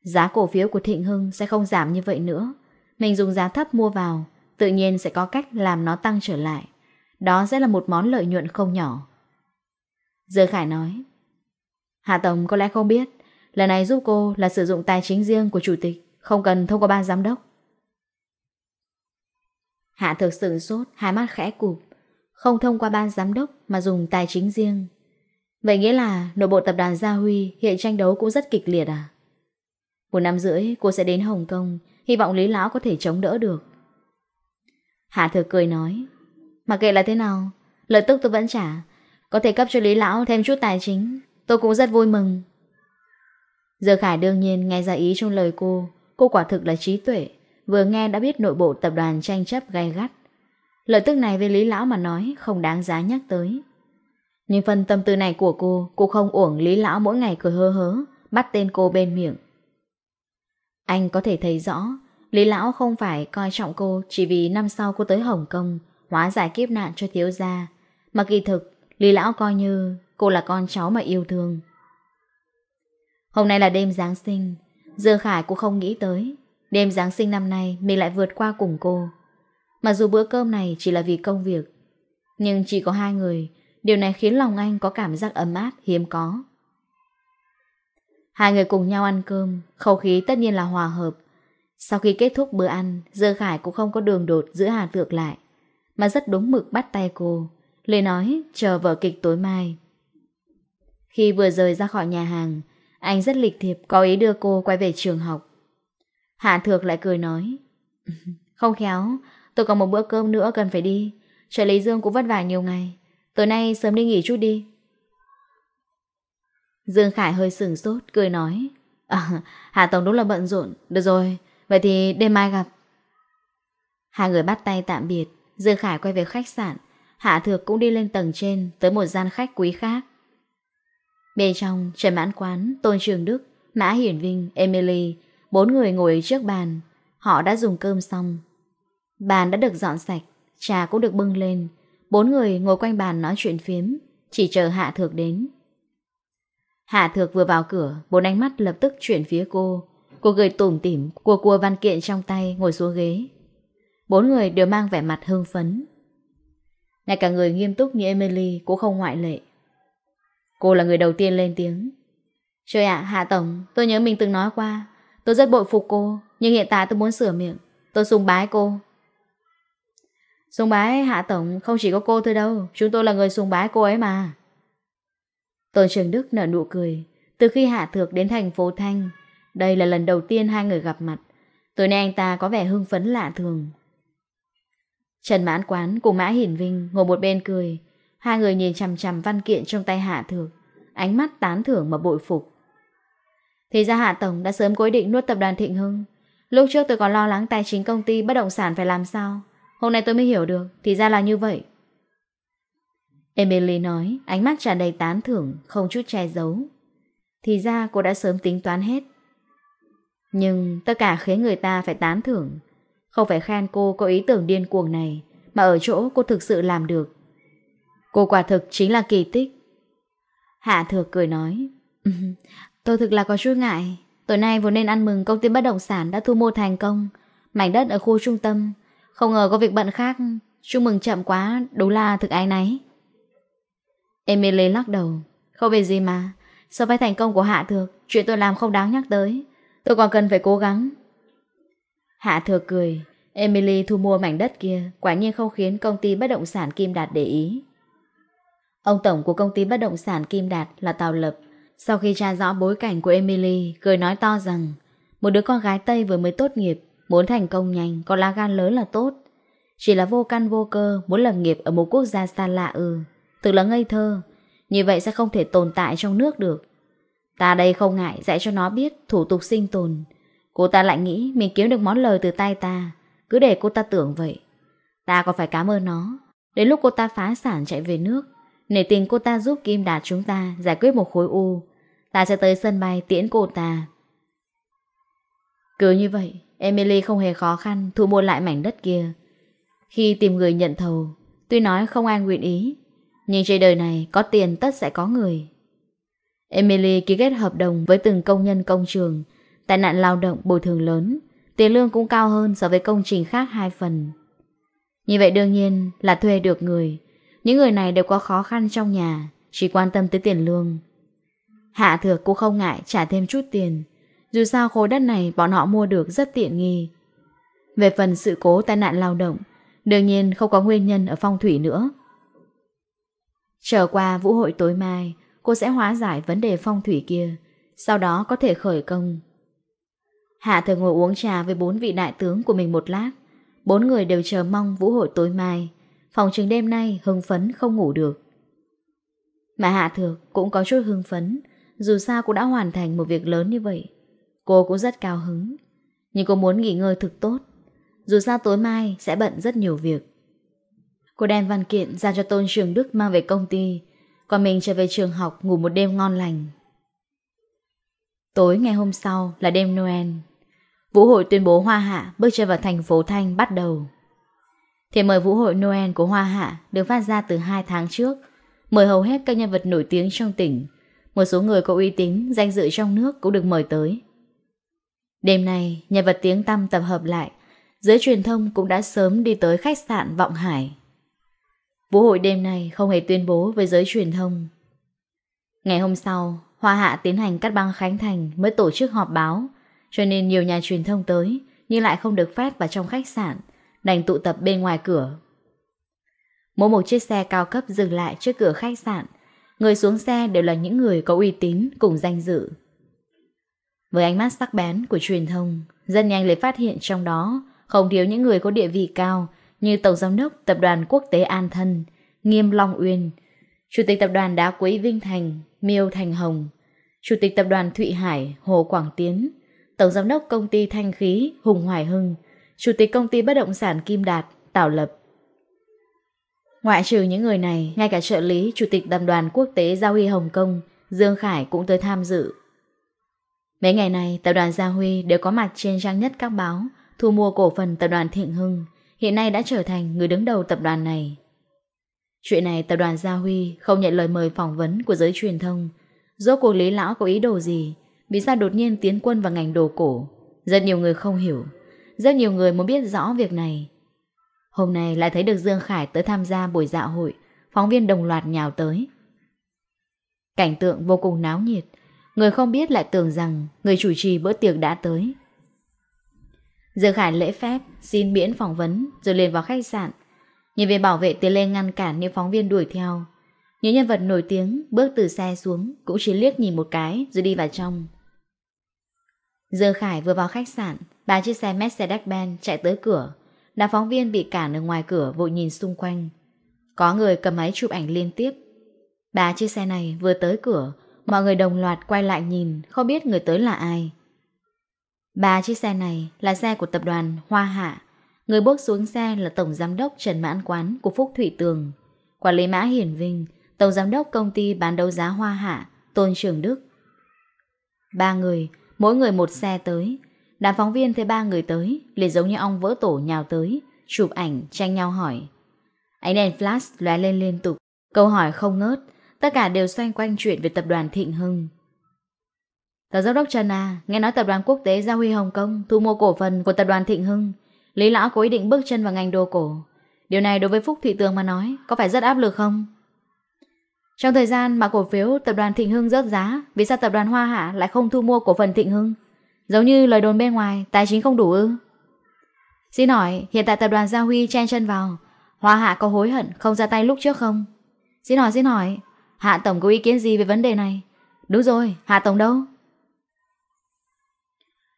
Giá cổ phiếu của Thịnh Hưng sẽ không giảm như vậy nữa. Mình dùng giá thấp mua vào, tự nhiên sẽ có cách làm nó tăng trở lại. Đó sẽ là một món lợi nhuận không nhỏ. Dương Khải nói. Hạ Tổng có lẽ không biết, lần này giúp cô là sử dụng tài chính riêng của chủ tịch, không cần thông qua ban giám đốc. Hạ thực sự sốt, hai mắt khẽ cụp, không thông qua ban giám đốc mà dùng tài chính riêng. Vậy nghĩa là nội bộ tập đoàn Gia Huy hiện tranh đấu cũng rất kịch liệt à? Một năm rưỡi cô sẽ đến Hồng Kông, hy vọng Lý Lão có thể chống đỡ được. Hạ thực cười nói, mặc kệ là thế nào, lợi tức tôi vẫn trả, có thể cấp cho Lý Lão thêm chút tài chính. Tôi cũng rất vui mừng. Giờ Khải đương nhiên nghe ra ý trong lời cô. Cô quả thực là trí tuệ. Vừa nghe đã biết nội bộ tập đoàn tranh chấp gay gắt. Lợi tức này với Lý Lão mà nói Không đáng giá nhắc tới. Nhưng phần tâm tư này của cô Cô không uổng Lý Lão mỗi ngày cười hơ hớ, Bắt tên cô bên miệng. Anh có thể thấy rõ, Lý Lão không phải coi trọng cô Chỉ vì năm sau cô tới Hồng Kông, Hóa giải kiếp nạn cho thiếu gia. Mà kỳ thực Lý Lão coi như cô là con cháu mà yêu thương. Hôm nay là đêm Giáng sinh, Dương Khải cũng không nghĩ tới. Đêm Giáng sinh năm nay mình lại vượt qua cùng cô. Mà dù bữa cơm này chỉ là vì công việc, nhưng chỉ có hai người, điều này khiến lòng anh có cảm giác ấm áp hiếm có. Hai người cùng nhau ăn cơm, khẩu khí tất nhiên là hòa hợp. Sau khi kết thúc bữa ăn, Dương Khải cũng không có đường đột giữa Hà Thược lại, mà rất đúng mực bắt tay cô, Lê nói chờ vở kịch tối mai. Khi vừa rời ra khỏi nhà hàng, anh rất lịch thiệp có ý đưa cô quay về trường học. Hạ Thược lại cười nói. Không khéo, tôi còn một bữa cơm nữa cần phải đi. trời lý Dương cũng vất vả nhiều ngày. Tối nay sớm đi nghỉ chút đi. Dương Khải hơi sừng sốt, cười nói. À, Hạ Tổng đúng là bận rộn. Được rồi, vậy thì đêm mai gặp. Hai người bắt tay tạm biệt. Dương Khải quay về khách sạn. Hạ Thược cũng đi lên tầng trên tới một gian khách quý khác. Bên trong, Trần Mãn Quán, Tôn Trường Đức, Mã Hiển Vinh, Emily, bốn người ngồi trước bàn. Họ đã dùng cơm xong. Bàn đã được dọn sạch, trà cũng được bưng lên. Bốn người ngồi quanh bàn nói chuyện phiếm, chỉ chờ Hạ Thược đến. Hạ Thược vừa vào cửa, bốn ánh mắt lập tức chuyển phía cô. Cô gửi tủm tỉm, cua cua văn kiện trong tay ngồi xuống ghế. Bốn người đều mang vẻ mặt hưng phấn, ngay cả người nghiêm túc như Emily cũng không ngoại lệ. Cô là người đầu tiên lên tiếng. Trời ạ, Hạ Tổng, tôi nhớ mình từng nói qua. Tôi rất bội phục cô, nhưng hiện tại tôi muốn sửa miệng. Tôi sùng bái cô. Sùng bái Hạ Tổng không chỉ có cô thôi đâu, chúng tôi là người sùng bái cô ấy mà. Tôn Trường Đức nở nụ cười. Từ khi Hạ Thược đến thành phố Thanh, đây là lần đầu tiên hai người gặp mặt. Tối nay anh ta có vẻ hưng phấn lạ thường, Trần Mãn Quán cùng Mã Hiển Vinh ngồi một bên cười. Hai người nhìn chằm chằm văn kiện trong tay Hạ Thược, ánh mắt tán thưởng mà bội phục. Thì ra Hạ Tổng đã sớm cố định nuốt tập đoàn Thịnh Hưng. Lúc trước tôi còn lo lắng tài chính công ty bất động sản phải làm sao. Hôm nay tôi mới hiểu được, thì ra là như vậy. Emily nói, ánh mắt tràn đầy tán thưởng, không chút che giấu. Thì ra cô đã sớm tính toán hết. Nhưng tất cả khiến người ta phải tán thưởng. Không phải khen cô có ý tưởng điên cuồng này, mà ở chỗ cô thực sự làm được. Cô quả thực chính là kỳ tích. Hạ Thược cười nói, tôi thực là có chút ngại. Tối nay vốn nên ăn mừng công ty bất động sản đã thu mua thành công, mảnh đất ở khu trung tâm. Không ngờ có việc bận khác, chúc mừng chậm quá, đúng là thực ái nấy. Emily lắc đầu, không về gì mà, so với thành công của Hạ Thược, chuyện tôi làm không đáng nhắc tới. Tôi còn cần phải cố gắng Hạ thừa cười, Emily thu mua mảnh đất kia quả nhiên không khiến công ty bất động sản Kim Đạt để ý. Ông tổng của công ty bất động sản Kim Đạt là Tào Lập. Sau khi tra rõ bối cảnh của Emily, cười nói to rằng một đứa con gái Tây vừa mới tốt nghiệp, muốn thành công nhanh, có lá gan lớn là tốt. Chỉ là vô căn vô cơ, muốn lập nghiệp ở một quốc gia xa lạ ư? Thực là ngây thơ, như vậy sẽ không thể tồn tại trong nước được. Ta đây không ngại dạy cho nó biết thủ tục sinh tồn, Cô ta lại nghĩ mình kiếm được món lời từ tay ta. Cứ để cô ta tưởng vậy. Ta còn phải cảm ơn nó? Đến lúc cô ta phá sản chạy về nước, Nể tình cô ta giúp Kim Đạt chúng ta Giải quyết một khối u, Ta sẽ tới sân bay tiễn cô ta. Cứ như vậy, Emily không hề khó khăn Thu mua lại mảnh đất kia. Khi tìm người nhận thầu, Tuy nói không ai nguyện ý, Nhưng trên đời này có tiền tất sẽ có người. Emily ký kết hợp đồng với từng công nhân công trường tai nạn lao động bồi thường lớn, tiền lương cũng cao hơn so với công trình khác hai phần. Như vậy đương nhiên là thuê được người, những người này đều có khó khăn trong nhà, chỉ quan tâm tới tiền lương. Hạ thược cũng không ngại trả thêm chút tiền, dù sao khối đất này bọn họ mua được rất tiện nghi. Về phần sự cố tai nạn lao động, đương nhiên không có nguyên nhân ở phong thủy nữa. Trở qua vũ hội tối mai, cô sẽ hóa giải vấn đề phong thủy kia, sau đó có thể khởi công Hạ thường ngồi uống trà với bốn vị đại tướng của mình một lát. Bốn người đều chờ mong vũ hội tối mai. Phòng trường đêm nay hưng phấn không ngủ được. Mà Hạ Thược cũng có chút hưng phấn, dù sao cũng đã hoàn thành một việc lớn như vậy. Cô cũng rất cao hứng, nhưng cô muốn nghỉ ngơi thực tốt. Dù sao tối mai sẽ bận rất nhiều việc. Cô đem văn kiện ra cho Tôn Trường Đức mang về công ty, còn mình trở về trường học ngủ một đêm ngon lành. Tối ngày hôm sau là đêm Noel. Vũ hội tuyên bố Hoa Hạ bước chân vào thành phố Thanh bắt đầu. Thiệp mời Vũ hội Noel của Hoa Hạ được phát ra từ 2 tháng trước, mời hầu hết các nhân vật nổi tiếng trong tỉnh. Một số người có uy tín, danh dự trong nước cũng được mời tới. Đêm nay, nhân vật tiếng tăm tập hợp lại, giới truyền thông cũng đã sớm đi tới khách sạn Vọng Hải. Vũ hội đêm nay không hề tuyên bố với giới truyền thông. Ngày hôm sau, Hoa Hạ tiến hành cắt băng Khánh Thành mới tổ chức họp báo, cho nên nhiều nhà truyền thông tới, nhưng lại không được phép vào trong khách sạn, đành tụ tập bên ngoài cửa. Mỗi một chiếc xe cao cấp dừng lại trước cửa khách sạn, người xuống xe đều là những người có uy tín cùng danh dự. Với ánh mắt sắc bén của truyền thông, dân nhanh lại phát hiện trong đó không thiếu những người có địa vị cao như Tổng Giám đốc Tập đoàn Quốc tế An Thân, Nghiêm Long Uyên, Chủ tịch Tập đoàn Đá Quý Vinh Thành, Miêu Thành Hồng, Chủ tịch Tập đoàn Thụy Hải Hồ Quảng Tiến, Tổng giám đốc công ty Thanh Khí Hùng Hoài Hưng, Chủ tịch công ty bất động sản Kim Đạt, tạo Lập. Ngoại trừ những người này, ngay cả trợ lý Chủ tịch Đàm đoàn Quốc tế Giao Huy Hồng Kông, Dương Khải cũng tới tham dự. Mấy ngày này, tập đoàn Gia Huy đều có mặt trên trang nhất các báo, thu mua cổ phần tập đoàn Thịnh Hưng, hiện nay đã trở thành người đứng đầu tập đoàn này. Chuyện này tập đoàn Gia Huy không nhận lời mời phỏng vấn của giới truyền thông. Rốt cuộc Lý Lão có ý đồ gì vì sao đột nhiên tiến quân vào ngành đồ cổ? Rất nhiều người không hiểu. Rất nhiều người muốn biết rõ việc này. Hôm nay lại thấy được Dương Khải tới tham gia buổi dạ hội. Phóng viên đồng loạt nhào tới. Cảnh tượng vô cùng náo nhiệt. Người không biết lại tưởng rằng Người chủ trì bữa tiệc đã tới. Dương Khải lễ phép, Xin miễn phỏng vấn, Rồi lên vào khách sạn. Nhân viên bảo vệ tiến lên ngăn cản những phóng viên đuổi theo. Những nhân vật nổi tiếng bước từ xe xuống, cũng chỉ liếc nhìn một cái rồi đi vào trong giờ Khải vừa vào khách sạn, ba chiếc xe Mercedes-Benz chạy tới cửa. Đám phóng viên bị cản ở ngoài cửa vội nhìn xung quanh. Có người cầm máy chụp ảnh liên tiếp. Ba chiếc xe này vừa tới cửa, mọi người đồng loạt quay lại nhìn, không biết người tới là ai. Ba chiếc xe này là xe của tập đoàn Hoa Hạ. Người bước xuống xe là Tổng Giám đốc Trần Mãn Quán của Phúc Thủy Tường, Quản lý Mã Hiển Vinh, Tổng Giám đốc Công ty bán đấu giá Hoa Hạ, Tôn Trường Đức. Ba người Mỗi người một xe tới. Đám phóng viên thấy ba người tới, liền giống như ong vỡ tổ nhào tới, Chụp ảnh, tranh nhau hỏi. Ánh đèn flash lóe lên liên tục. Câu hỏi không ngớt, Tất cả đều xoay quanh chuyện về tập đoàn Thịnh Hưng. Tờ giám đốc Trần A, Nghe nói tập đoàn quốc tế Gia Huy Hồng Kông Thu mua cổ phần của tập đoàn Thịnh Hưng. Lý lão có ý định bước chân vào ngành đồ cổ. Điều này đối với Phúc Thị Tường mà nói, Có phải rất áp lực không? Trong thời gian mà cổ phiếu tập đoàn Thịnh Hưng rớt giá, vì sao tập đoàn Hoa Hạ lại không thu mua cổ phần Thịnh Hưng? Giống như lời đồn bên ngoài, tài chính không đủ ư? Xin hỏi, hiện tại tập đoàn Gia Huy chen chân vào, Hoa Hạ có hối hận không ra tay lúc trước không? Xin hỏi, xin hỏi, Hạ Tổng có ý kiến gì về vấn đề này? Đúng rồi, Hạ Tổng đâu?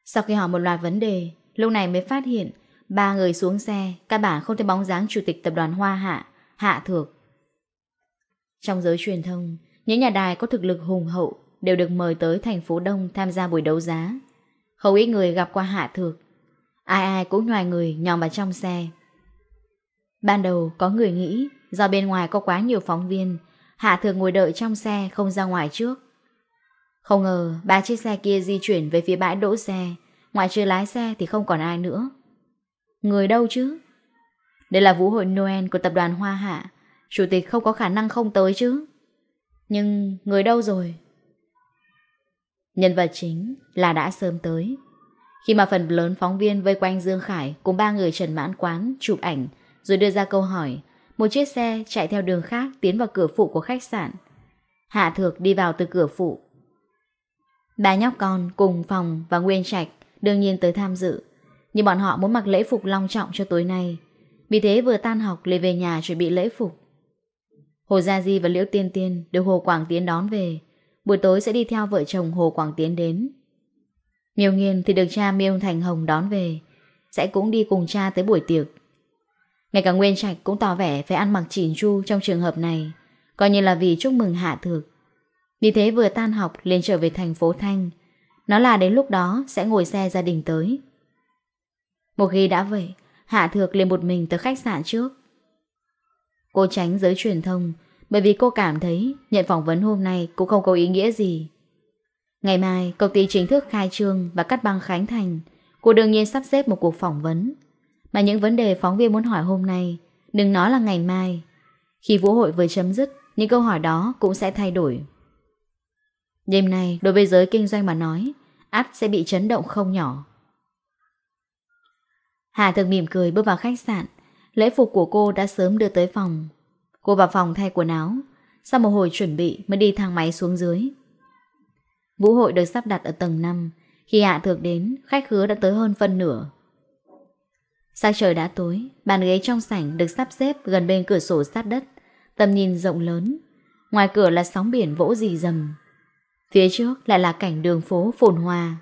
Sau khi hỏi một loạt vấn đề, lúc này mới phát hiện ba người xuống xe, các bản không thấy bóng dáng chủ tịch tập đoàn Hoa Hạ, Hạ Thược trong giới truyền thông, những nhà đài có thực lực hùng hậu đều được mời tới thành phố Đông tham gia buổi đấu giá. Không ít người gặp qua Hạ Thược. Ai ai cũng ngoài người nhòm vào trong xe. Ban đầu có người nghĩ do bên ngoài có quá nhiều phóng viên, Hạ Thược ngồi đợi trong xe không ra ngoài trước. Không ngờ ba chiếc xe kia di chuyển về phía bãi đỗ xe, ngoại trừ lái xe thì không còn ai nữa. Người đâu chứ? Đây là vũ hội Noel của tập đoàn Hoa Hạ. Chủ tịch không có khả năng không tới chứ. Nhưng người đâu rồi? Nhân vật chính là đã sớm tới. Khi mà phần lớn phóng viên vây quanh Dương Khải Cùng ba người trần mãn quán chụp ảnh Rồi đưa ra câu hỏi, Một chiếc xe chạy theo đường khác Tiến vào cửa phụ của khách sạn. Hạ Thược đi vào từ cửa phụ. Ba nhóc con cùng phòng và Nguyên Trạch Đương nhiên tới tham dự, Nhưng bọn họ muốn mặc lễ phục long trọng cho tối nay. Vì thế vừa tan học Lê về nhà chuẩn bị lễ phục. Hồ Gia Di và Liễu Tiên Tiên được Hồ Quảng Tiến đón về. Buổi tối sẽ đi theo vợ chồng Hồ Quảng Tiến đến. Miêu Nghiên thì được cha Miêu Thành Hồng đón về. Sẽ cũng đi cùng cha tới buổi tiệc. Ngay cả Nguyên Trạch cũng tỏ vẻ phải ăn mặc chỉn chu trong trường hợp này. Coi như là vì chúc mừng hạ thược. Vì thế vừa tan học liền trở về thành phố Thanh. Nó là đến lúc đó sẽ ngồi xe gia đình tới. Một khi đã vậy, Hạ Thược liền một mình tới khách sạn trước. Cô tránh giới truyền thông, bởi vì cô cảm thấy nhận phỏng vấn hôm nay cũng không có ý nghĩa gì. Ngày mai, công ty chính thức khai trương và cắt băng Khánh Thành, cô đương nhiên sắp xếp một cuộc phỏng vấn. Mà những vấn đề phóng viên muốn hỏi hôm nay, đừng nói là ngày mai. Khi vũ hội vừa chấm dứt, những câu hỏi đó cũng sẽ thay đổi. Đêm nay, đối với giới kinh doanh mà nói, ắt sẽ bị chấn động không nhỏ. Hà thường mỉm cười bước vào khách sạn, lễ phục của cô đã sớm đưa tới phòng. Cô vào phòng thay quần áo. Sau một hồi chuẩn bị mới đi thang máy xuống dưới. Vũ hội được sắp đặt ở tầng 5 Khi hạ thược đến, Khách hứa đã tới hơn phân nửa. Sao trời đã tối, Bàn ghế trong sảnh được sắp xếp Gần bên cửa sổ sát đất. Tầm nhìn rộng lớn. Ngoài cửa là sóng biển vỗ dì dầm Phía trước lại là cảnh đường phố phồn hoa.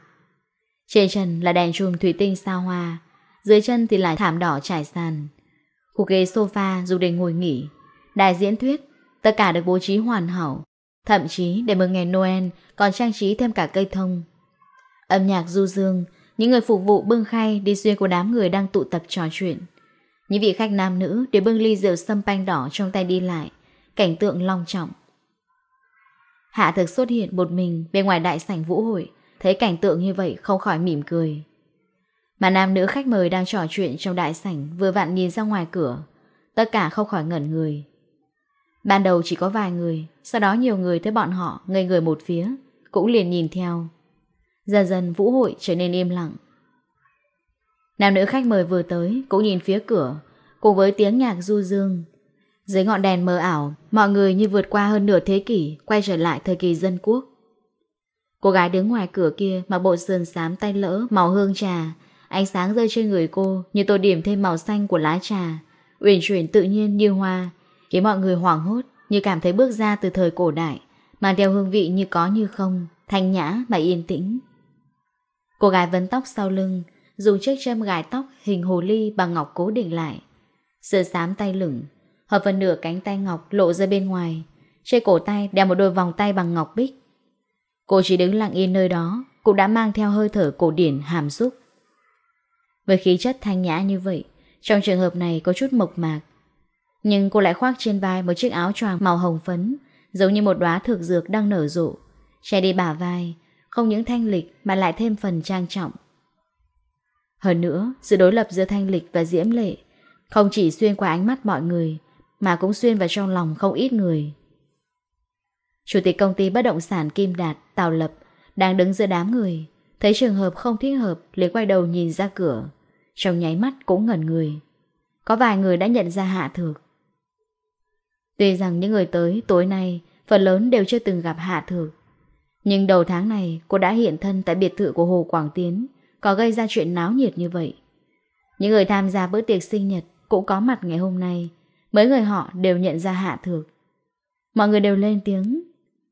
Trên chân là đèn chùm thủy tinh sao hoa. Dưới chân thì là thảm đỏ trải sàn. Khu ghế sofa dù để ngồi nghỉ. Đài diễn thuyết, tất cả được bố trí hoàn hảo. Thậm chí để mừng ngày Noel còn trang trí thêm cả cây thông. Âm nhạc du dương, những người phục vụ bưng khay đi xuyên của đám người đang tụ tập trò chuyện. Những vị khách nam nữ đều bưng ly rượu sâm panh đỏ trong tay đi lại, cảnh tượng long trọng. Hạ thực xuất hiện một mình bên ngoài đại sảnh vũ hội, thấy cảnh tượng như vậy không khỏi mỉm cười. Mà nam nữ khách mời đang trò chuyện trong đại sảnh vừa vặn nhìn ra ngoài cửa, tất cả không khỏi ngẩn người. Ban đầu chỉ có vài người, sau đó nhiều người thấy bọn họ ngây người một phía, cũng liền nhìn theo. Dần dần vũ hội trở nên im lặng. Nam nữ khách mời vừa tới cũng nhìn phía cửa, cùng với tiếng nhạc du dương. Dưới ngọn đèn mờ ảo, mọi người như vượt qua hơn nửa thế kỷ, quay trở lại thời kỳ dân quốc. Cô gái đứng ngoài cửa kia mặc bộ sườn xám tay lỡ, màu hương trà. Ánh sáng rơi trên người cô như tô điểm thêm màu xanh của lá trà. Uyển chuyển tự nhiên như hoa, Khiến mọi người hoảng hốt Như cảm thấy bước ra từ thời cổ đại Mà đeo hương vị như có như không, Thanh nhã mà yên tĩnh. Cô gái vấn tóc sau lưng, Dùng chiếc châm gài tóc hình hồ ly Bằng ngọc cố định lại Sơ sám tay lửng, Hợp phần nửa cánh tay ngọc lộ ra bên ngoài, Trên cổ tay đeo một đôi vòng tay bằng ngọc bích. Cô chỉ đứng lặng yên nơi đó, Cũng đã mang theo hơi thở cổ điển hàm xúc. Với khí chất thanh nhã như vậy, Trong trường hợp này có chút mộc mạc nhưng cô lại khoác trên vai một chiếc áo choàng màu hồng phấn, giống như một đóa thực dược đang nở rộ. Che đi bả vai, không những thanh lịch mà lại thêm phần trang trọng. Hơn nữa, sự đối lập giữa thanh lịch và diễm lệ không chỉ xuyên qua ánh mắt mọi người, mà cũng xuyên vào trong lòng không ít người. Chủ tịch công ty bất động sản Kim Đạt, Tào Lập, đang đứng giữa đám người, thấy trường hợp không thích hợp liền quay đầu nhìn ra cửa, trong nháy mắt cũng ngẩn người. Có vài người đã nhận ra Hạ Thược, Tuy rằng những người tới tối nay phần lớn đều chưa từng gặp Hạ Thược. Nhưng đầu tháng này cô đã hiện thân tại biệt thự của Hồ Quảng Tiến, có gây ra chuyện náo nhiệt như vậy. Những người tham gia bữa tiệc sinh nhật cũng có mặt ngày hôm nay, mấy người họ đều nhận ra Hạ Thược. Mọi người đều lên tiếng,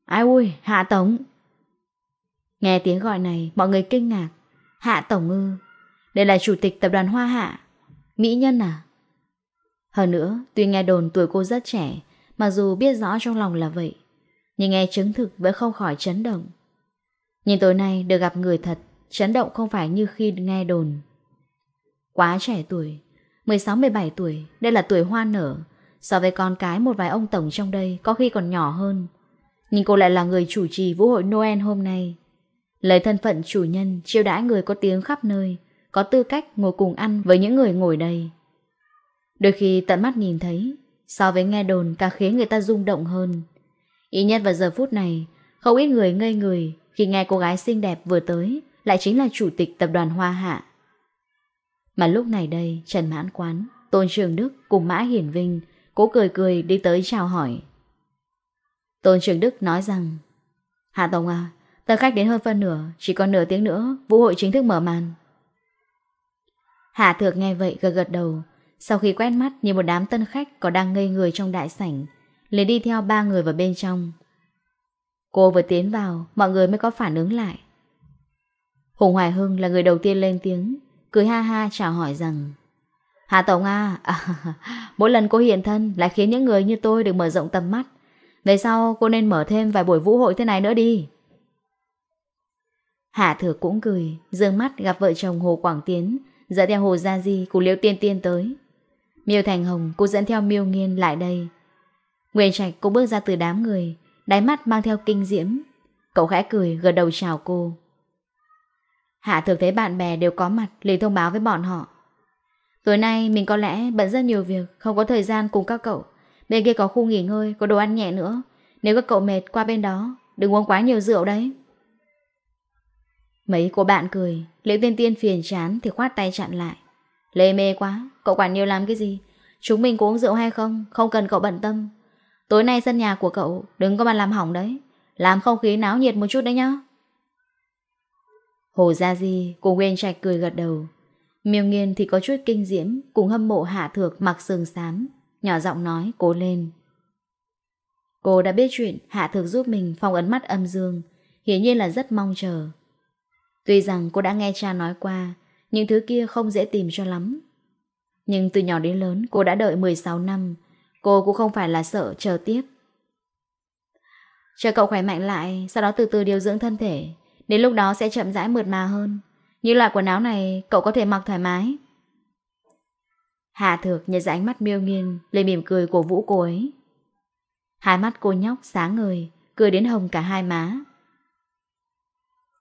ai ui, Hạ Tổng. Nghe tiếng gọi này, mọi người kinh ngạc. Hạ Tổng ư, đây là chủ tịch tập đoàn Hoa Hạ, mỹ nhân à? Hơn nữa, tuy nghe đồn tuổi cô rất trẻ, Mặc dù biết rõ trong lòng là vậy, Nhưng nghe chứng thực vẫn không khỏi chấn động. Nhưng tối nay được gặp người thật, Chấn động không phải như khi nghe đồn. Quá trẻ tuổi 16-17 tuổi, Đây là tuổi hoa nở. So với con cái một vài ông tổng trong đây Có khi còn nhỏ hơn. Nhưng cô lại là người chủ trì vũ hội Noel hôm nay. Lấy thân phận chủ nhân, Chiêu đãi người có tiếng khắp nơi, Có tư cách ngồi cùng ăn với những người ngồi đây. Đôi khi tận mắt nhìn thấy So với nghe đồn càng khiến người ta rung động hơn. Ý nhất vào giờ phút này Không ít người ngây người Khi nghe cô gái xinh đẹp vừa tới Lại chính là chủ tịch tập đoàn Hoa Hạ. Mà lúc này đây Trần Mãn Quán, Tôn Trường Đức Cùng Mã Hiển Vinh Cố cười cười đi tới chào hỏi. Tôn Trường Đức nói rằng Hạ Tổng à Tờ khách đến hơn phân nửa Chỉ còn nửa tiếng nữa Vũ hội chính thức mở màn. Hạ Thược nghe vậy gật gật đầu sau khi quét mắt như một đám tân khách Có đang ngây người trong đại sảnh liền đi theo ba người vào bên trong. Cô vừa tiến vào Mọi người mới có phản ứng lại. Hùng Hoài Hưng là người đầu tiên lên tiếng Cười ha ha chào hỏi rằng Hạ Tổng à, à Mỗi lần cô hiện thân Lại khiến những người như tôi được mở rộng tầm mắt. Về sau cô nên mở thêm vài buổi vũ hội thế này nữa đi. Hạ thừa cũng cười, dương mắt gặp vợ chồng Hồ Quảng Tiến, dẫn theo Hồ Gia Di cùng Liễu Tiên Tiên tới. Miêu Thành Hồng cũng dẫn theo Miêu Nghiên lại đây. Nguyên Trạch cũng bước ra từ đám người, đáy mắt mang theo kinh diễm. Cậu khẽ cười gật đầu chào cô. Hạ thực thấy bạn bè đều có mặt liền thông báo với bọn họ. Tối nay mình có lẽ bận rất nhiều việc, không có thời gian cùng các cậu. Bên kia có khu nghỉ ngơi, có đồ ăn nhẹ nữa. Nếu các cậu mệt qua bên đó, đừng uống quá nhiều rượu đấy. Mấy cô bạn cười, liễu tiên tiên phiền chán thì khoát tay chặn lại. Lê mê quá, cậu quản nhiều làm cái gì? Chúng mình có uống rượu hay không? Không cần cậu bận tâm. Tối nay sân nhà của cậu, đừng có mà làm hỏng đấy. Làm không khí náo nhiệt một chút đấy nhá. Hồ Gia Di cùng Nguyên Trạch cười gật đầu. Miêu nghiên thì có chút kinh diễm, cùng hâm mộ hạ thược mặc sườn xám. Nhỏ giọng nói, cố lên. Cô đã biết chuyện Hạ Thược giúp mình phong ấn mắt âm dương, hiển nhiên là rất mong chờ. Tuy rằng cô đã nghe cha nói qua, những thứ kia không dễ tìm cho lắm. Nhưng từ nhỏ đến lớn, cô đã đợi 16 năm. Cô cũng không phải là sợ chờ tiếp. Chờ cậu khỏe mạnh lại, Sau đó từ từ điều dưỡng thân thể. Đến lúc đó sẽ chậm rãi mượt mà hơn. Những loại quần áo này, cậu có thể mặc thoải mái. Hạ thược nhận ra ánh mắt miêu nghiêng, Lên mỉm cười của vũ cô ấy. Hai mắt cô nhóc sáng ngời, Cười đến hồng cả hai má.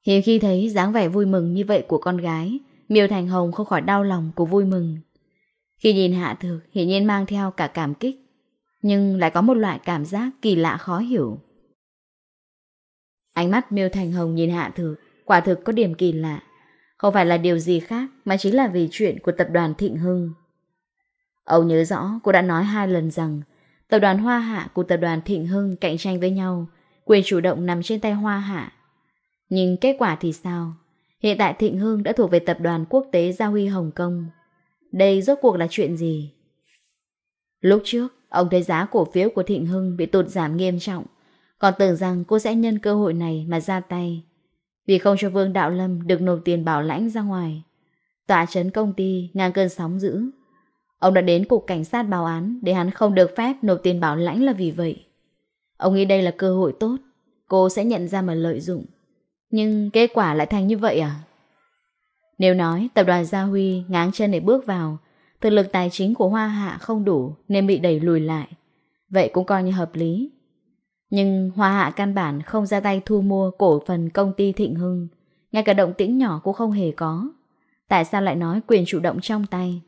Hiếm khi thấy dáng vẻ vui mừng như vậy của con gái Miêu Thành Hồng không khỏi đau lòng của vui mừng. Khi nhìn Hạ Thược hiển nhiên mang theo cả cảm kích, nhưng lại có một loại cảm giác kỳ lạ khó hiểu. Ánh mắt Miêu Thành Hồng nhìn Hạ Thược, quả thực có điểm kỳ lạ. Không phải là điều gì khác mà chính là vì chuyện của tập đoàn Thịnh Hưng. Âu nhớ rõ cô đã nói hai lần rằng tập đoàn Hoa Hạ của tập đoàn Thịnh Hưng cạnh tranh với nhau, quyền chủ động nằm trên tay Hoa Hạ. Nhưng kết quả thì sao? Hiện tại Thịnh Hưng đã thuộc về tập đoàn quốc tế Gia Huy Hồng Kông. Đây rốt cuộc là chuyện gì? Lúc trước, ông thấy giá cổ phiếu của Thịnh Hưng bị tụt giảm nghiêm trọng, còn tưởng rằng cô sẽ nhân cơ hội này mà ra tay. Vì không cho Vương Đạo Lâm được nộp tiền bảo lãnh ra ngoài. Tòa trấn công ty ngang cơn sóng dữ. Ông đã đến cục cảnh sát báo án để hắn không được phép nộp tiền bảo lãnh là vì vậy. Ông nghĩ đây là cơ hội tốt, cô sẽ nhận ra mà lợi dụng. Nhưng kết quả lại thành như vậy à? Nếu nói tập đoàn Gia Huy ngáng chân để bước vào, thực lực tài chính của Hoa Hạ không đủ nên bị đẩy lùi lại. Vậy cũng coi như hợp lý. Nhưng Hoa Hạ căn bản không ra tay thu mua cổ phần công ty Thịnh Hưng, ngay cả động tĩnh nhỏ cũng không hề có. Tại sao lại nói quyền chủ động trong tay?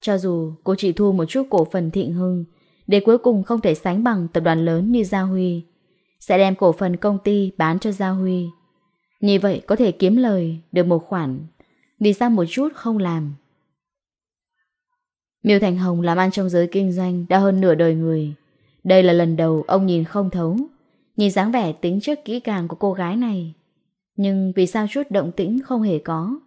Cho dù cô chỉ thu một chút cổ phần Thịnh Hưng, để cuối cùng không thể sánh bằng tập đoàn lớn như Gia Huy, sẽ đem cổ phần công ty bán cho Gia Huy. Như vậy có thể kiếm lời được một khoản, vì sao một chút không làm? Miêu Thành Hồng làm ăn trong giới kinh doanh đã hơn nửa đời người. Đây là lần đầu ông nhìn không thấu, nhìn dáng vẻ tính chất kỹ càng của cô gái này. Nhưng vì sao chút động tĩnh không hề có?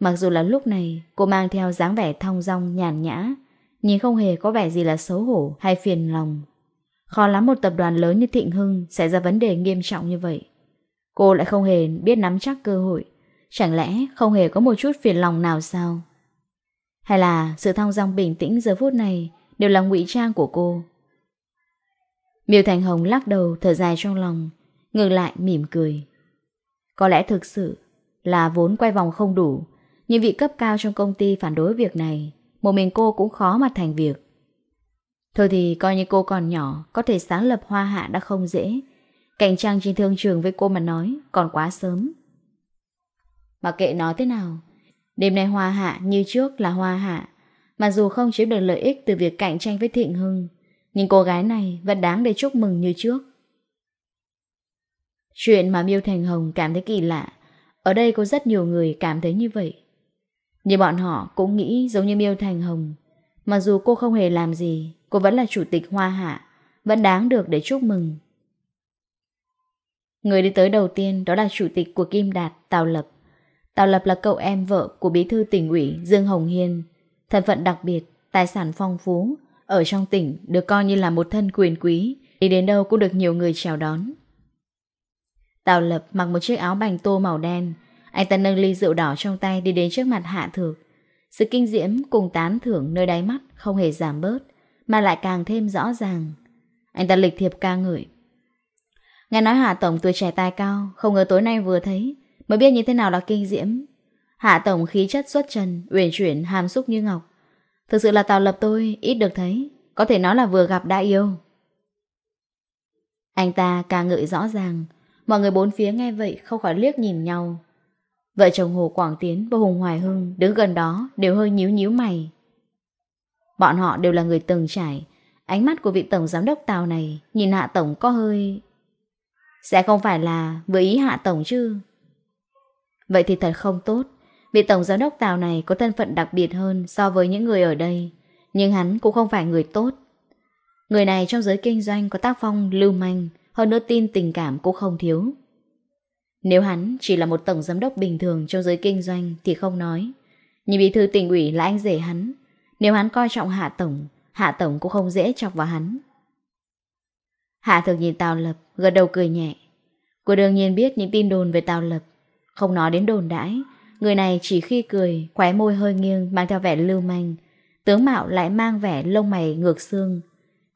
Mặc dù là lúc này cô mang theo dáng vẻ thong dong nhàn nhã, nhìn không hề có vẻ gì là xấu hổ hay phiền lòng. Khó lắm một tập đoàn lớn như Thịnh Hưng sẽ ra vấn đề nghiêm trọng như vậy. Cô lại không hề biết nắm chắc cơ hội. Chẳng lẽ không hề có một chút phiền lòng nào sao? Hay là sự thong dòng bình tĩnh giờ phút này đều là ngụy trang của cô? Miêu Thành Hồng lắc đầu thở dài trong lòng, ngừng lại mỉm cười. Có lẽ thực sự là vốn quay vòng không đủ, nhưng vị cấp cao trong công ty phản đối việc này, một mình cô cũng khó mà thành việc. Thôi thì coi như cô còn nhỏ, có thể sáng lập hoa hạ đã không dễ. Cạnh tranh trên thương trường với cô mà nói, còn quá sớm. Mà kệ nói thế nào, đêm nay hoa hạ như trước là hoa hạ. mà dù không chiếm được lợi ích từ việc cạnh tranh với Thịnh Hưng, nhưng cô gái này vẫn đáng để chúc mừng như trước. Chuyện mà Miêu Thành Hồng cảm thấy kỳ lạ, ở đây có rất nhiều người cảm thấy như vậy. Nhưng bọn họ cũng nghĩ giống như Miêu Thành Hồng, mà dù cô không hề làm gì Cô vẫn là chủ tịch Hoa Hạ Vẫn đáng được để chúc mừng Người đi tới đầu tiên đó là chủ tịch của Kim Đạt, Tào Lập. Tào Lập là cậu em vợ của bí thư tỉnh ủy Dương Hồng Hiên. Thân phận đặc biệt, tài sản phong phú, ở trong tỉnh được coi như là một thân quyền quý, đi đến đâu cũng được nhiều người chào đón. Tào Lập mặc một chiếc áo bành tô màu đen, anh ta nâng ly rượu đỏ trong tay đi đến trước mặt Hạ Thược. Sự kinh diễm cùng tán thưởng nơi đáy mắt không hề giảm bớt mà lại càng thêm rõ ràng. Anh ta lịch thiệp ca ngợi. Nghe nói Hạ Tổng tuổi trẻ tài cao, không ngờ tối nay vừa thấy, mới biết như thế nào là kinh diễm. Hạ Tổng khí chất xuất trần, uyển chuyển, hàm xúc như ngọc. Thực sự là tạo lập tôi, ít được thấy, có thể nói là vừa gặp đã yêu. Anh ta ca ngợi rõ ràng, mọi người bốn phía nghe vậy không khỏi liếc nhìn nhau. Vợ chồng Hồ Quảng Tiến và Hùng Hoài Hưng đứng gần đó đều hơi nhíu nhíu mày. Bọn họ đều là người từng trải. Ánh mắt của vị tổng giám đốc Tàu này nhìn Hạ Tổng có hơi... Sẽ không phải là vừa ý Hạ Tổng chứ? Vậy thì thật không tốt. Vị tổng giám đốc Tàu này có thân phận đặc biệt hơn so với những người ở đây. Nhưng hắn cũng không phải người tốt. Người này trong giới kinh doanh có tác phong lưu manh, hơn nữa tin tình cảm cũng không thiếu. Nếu hắn chỉ là một tổng giám đốc bình thường trong giới kinh doanh thì không nói. Nhưng bí thư tỉnh ủy là anh rể hắn, nếu hắn coi trọng Hạ Tổng, Hạ Tổng cũng không dễ chọc vào hắn. Hạ thực nhìn Tào Lập, gật đầu cười nhẹ. Cô đương nhiên biết những tin đồn về Tào Lập. Không nói đến đồn đãi, người này chỉ khi cười, khóe môi hơi nghiêng mang theo vẻ lưu manh. Tướng mạo lại mang vẻ lông mày ngược xương.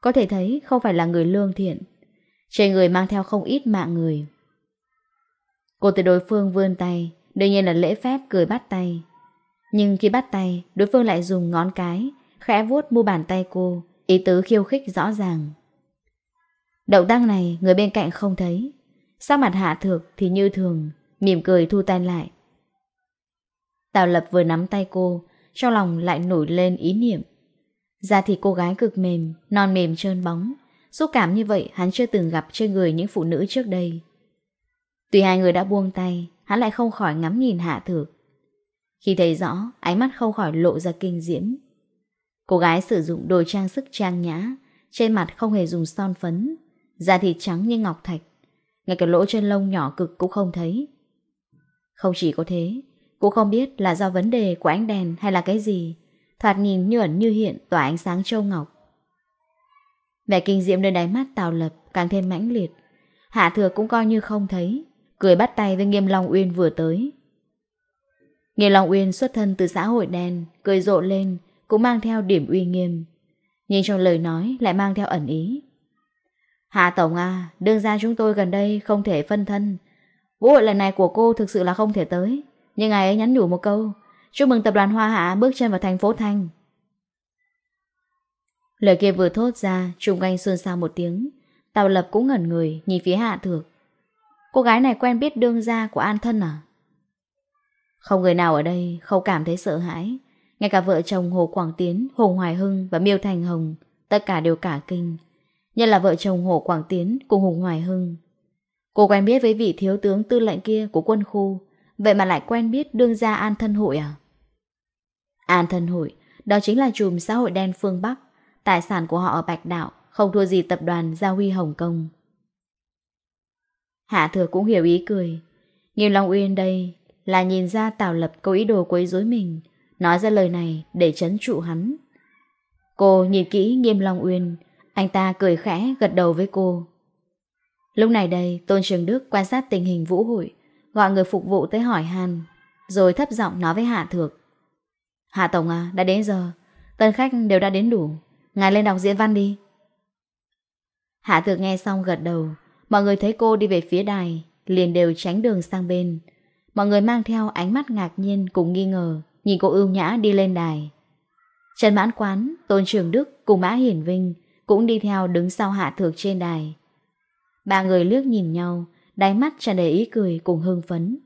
Có thể thấy không phải là người lương thiện. Trên người mang theo không ít mạng người. Cô từ đối phương vươn tay, đương nhiên là lễ phép cười bắt tay. Nhưng khi bắt tay, đối phương lại dùng ngón cái, khẽ vuốt mu bàn tay cô, ý tứ khiêu khích rõ ràng. Động tác này người bên cạnh không thấy. Sao mặt hạ thược thì như thường, mỉm cười thu tay lại. Tào Lập vừa nắm tay cô, trong lòng lại nổi lên ý niệm. Da thì cô gái cực mềm, non mềm trơn bóng. Xúc cảm như vậy hắn chưa từng gặp trên người những phụ nữ trước đây. Tuy hai người đã buông tay, hắn lại không khỏi ngắm nhìn hạ thược. Khi thấy rõ, ánh mắt không khỏi lộ ra kinh diễm. Cô gái sử dụng đồ trang sức trang nhã, trên mặt không hề dùng son phấn, da thịt trắng như ngọc thạch, ngay cả lỗ chân lông nhỏ cực cũng không thấy. Không chỉ có thế, cô không biết là do vấn đề của ánh đèn hay là cái gì, thoạt nhìn như ẩn như hiện tỏa ánh sáng châu ngọc. Vẻ kinh diễm nơi đáy mắt Tào Lập càng thêm mãnh liệt. Hạ thừa cũng coi như không thấy, cười bắt tay với Nghiêm Long Uyên vừa tới. Nghe Long Uyên xuất thân từ xã hội đen, cười rộ lên, cũng mang theo điểm uy nghiêm. Nhìn trong lời nói lại mang theo ẩn ý. Hạ Tổng à, đương ra chúng tôi gần đây không thể phân thân. Vũ hội lần này của cô thực sự là không thể tới. Nhưng ngài ấy nhắn nhủ một câu. Chúc mừng tập đoàn Hoa Hạ bước chân vào thành phố Thanh. Lời kia vừa thốt ra, trùng quanh xôn xao một tiếng. Tào Lập cũng ngẩn người, nhìn phía Hạ Thược. Cô gái này quen biết đương gia của An Thân à? Không người nào ở đây không cảm thấy sợ hãi. Ngay cả vợ chồng Hồ Quảng Tiến, hùng Hoài Hưng và Miêu Thành Hồng, tất cả đều cả kinh. Nhất là vợ chồng Hồ Quảng Tiến cùng Hùng Hoài Hưng. Cô quen biết với vị thiếu tướng tư lệnh kia của quân khu, vậy mà lại quen biết đương gia An Thân Hội à? An Thân Hội, đó chính là chùm xã hội đen phương Bắc, tài sản của họ ở Bạch Đạo, không thua gì tập đoàn Gia Huy Hồng Kông. Hạ thừa cũng hiểu ý cười. Nghiêm Long Uyên đây là nhìn ra Tào Lập có ý đồ quấy rối mình, nói ra lời này để chấn trụ hắn. Cô nhìn kỹ nghiêm Long Uyên, anh ta cười khẽ gật đầu với cô. Lúc này đây, Tôn Trường Đức quan sát tình hình vũ hội, gọi người phục vụ tới hỏi han, rồi thấp giọng nói với Hạ Thược. Hạ Tổng à, đã đến giờ, tân khách đều đã đến đủ, ngài lên đọc diễn văn đi. Hạ Thược nghe xong gật đầu, mọi người thấy cô đi về phía đài, liền đều tránh đường sang bên, Mọi người mang theo ánh mắt ngạc nhiên cùng nghi ngờ, nhìn cô ưu nhã đi lên đài. Trần Mãn Quán, Tôn Trường Đức cùng Mã Hiển Vinh cũng đi theo đứng sau hạ thược trên đài. Ba người liếc nhìn nhau, đáy mắt tràn đầy ý cười cùng hưng phấn.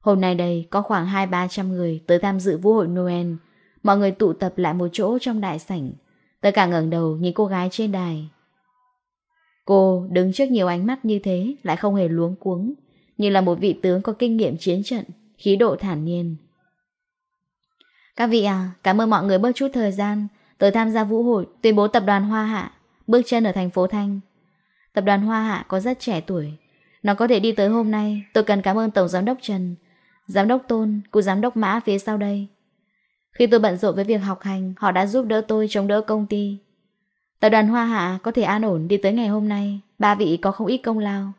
Hôm nay đây có khoảng hai ba trăm người tới tham dự vũ hội Noel, mọi người tụ tập lại một chỗ trong đại sảnh. Tất cả ngẩng đầu nhìn cô gái trên đài. Cô đứng trước nhiều ánh mắt như thế lại không hề luống cuống, như là một vị tướng có kinh nghiệm chiến trận, khí độ thản nhiên. Các vị à, cảm ơn mọi người bớt chút thời gian tới tham gia vũ hội tuyên bố tập đoàn Hoa Hạ bước chân ở thành phố Thanh. Tập đoàn Hoa Hạ có rất trẻ tuổi. Nó có thể đi tới hôm nay, tôi cần cảm ơn Tổng Giám đốc Trần, Giám đốc Tôn, cụ Giám đốc Mã phía sau đây. Khi tôi bận rộn với việc học hành, họ đã giúp đỡ tôi chống đỡ công ty. Tập đoàn Hoa Hạ có thể an ổn đi tới ngày hôm nay, ba vị có không ít công lao.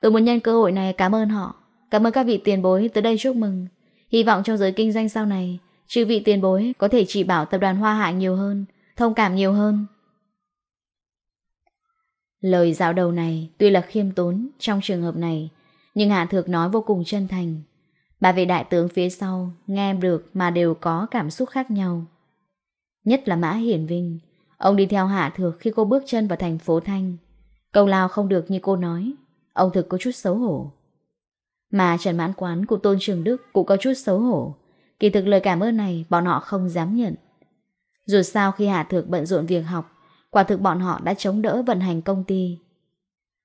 Tôi muốn nhân cơ hội này cảm ơn họ. Cảm ơn các vị tiền bối tới đây chúc mừng. Hy vọng trong giới kinh doanh sau này, Chư vị tiền bối có thể chỉ bảo tập đoàn Hoa Hạ nhiều hơn, Thông cảm nhiều hơn. Lời dạo đầu này tuy là khiêm tốn trong trường hợp này, Nhưng Hạ Thược nói vô cùng chân thành. Bà vị đại tướng phía sau nghe được mà đều có cảm xúc khác nhau. Nhất là Mã Hiển Vinh, Ông đi theo Hạ Thược khi cô bước chân vào thành phố Thanh. Câu lao không được như cô nói. Ông thực có chút xấu hổ. Mà Trần Mãn Quán của Tôn Trường Đức cũng có chút xấu hổ. Kỳ thực lời cảm ơn này bọn họ không dám nhận. Dù sao khi Hạ Thực bận rộn việc học, quả thực bọn họ đã chống đỡ vận hành công ty.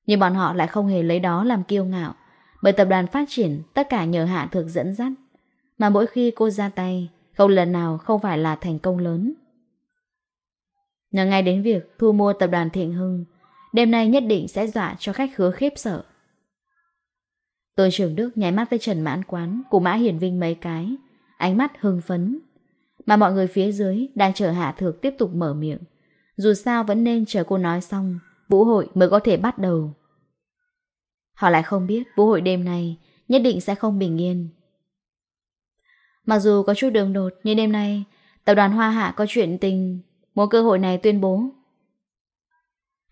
Nhưng bọn họ lại không hề lấy đó làm kiêu ngạo, bởi tập đoàn phát triển tất cả nhờ Hạ Thực dẫn dắt. Mà mỗi khi cô ra tay, không lần nào không phải là thành công lớn. Nhờ ngay đến việc thu mua tập đoàn Thịnh Hưng, Đêm nay nhất định sẽ dọa cho khách hứa khiếp sợ. Tôn trường Đức nháy mắt với Trần Mãn Quán cùng Mã Hiển Vinh mấy cái, ánh mắt hưng phấn. Mà mọi người phía dưới đang chờ Hạ Thược tiếp tục mở miệng. Dù sao vẫn nên chờ cô nói xong, vũ hội mới có thể bắt đầu. Họ lại không biết vũ hội đêm nay nhất định sẽ không bình yên. Mặc dù có chút đường đột như đêm nay, tập đoàn Hoa Hạ có chuyện tình, một cơ hội này tuyên bố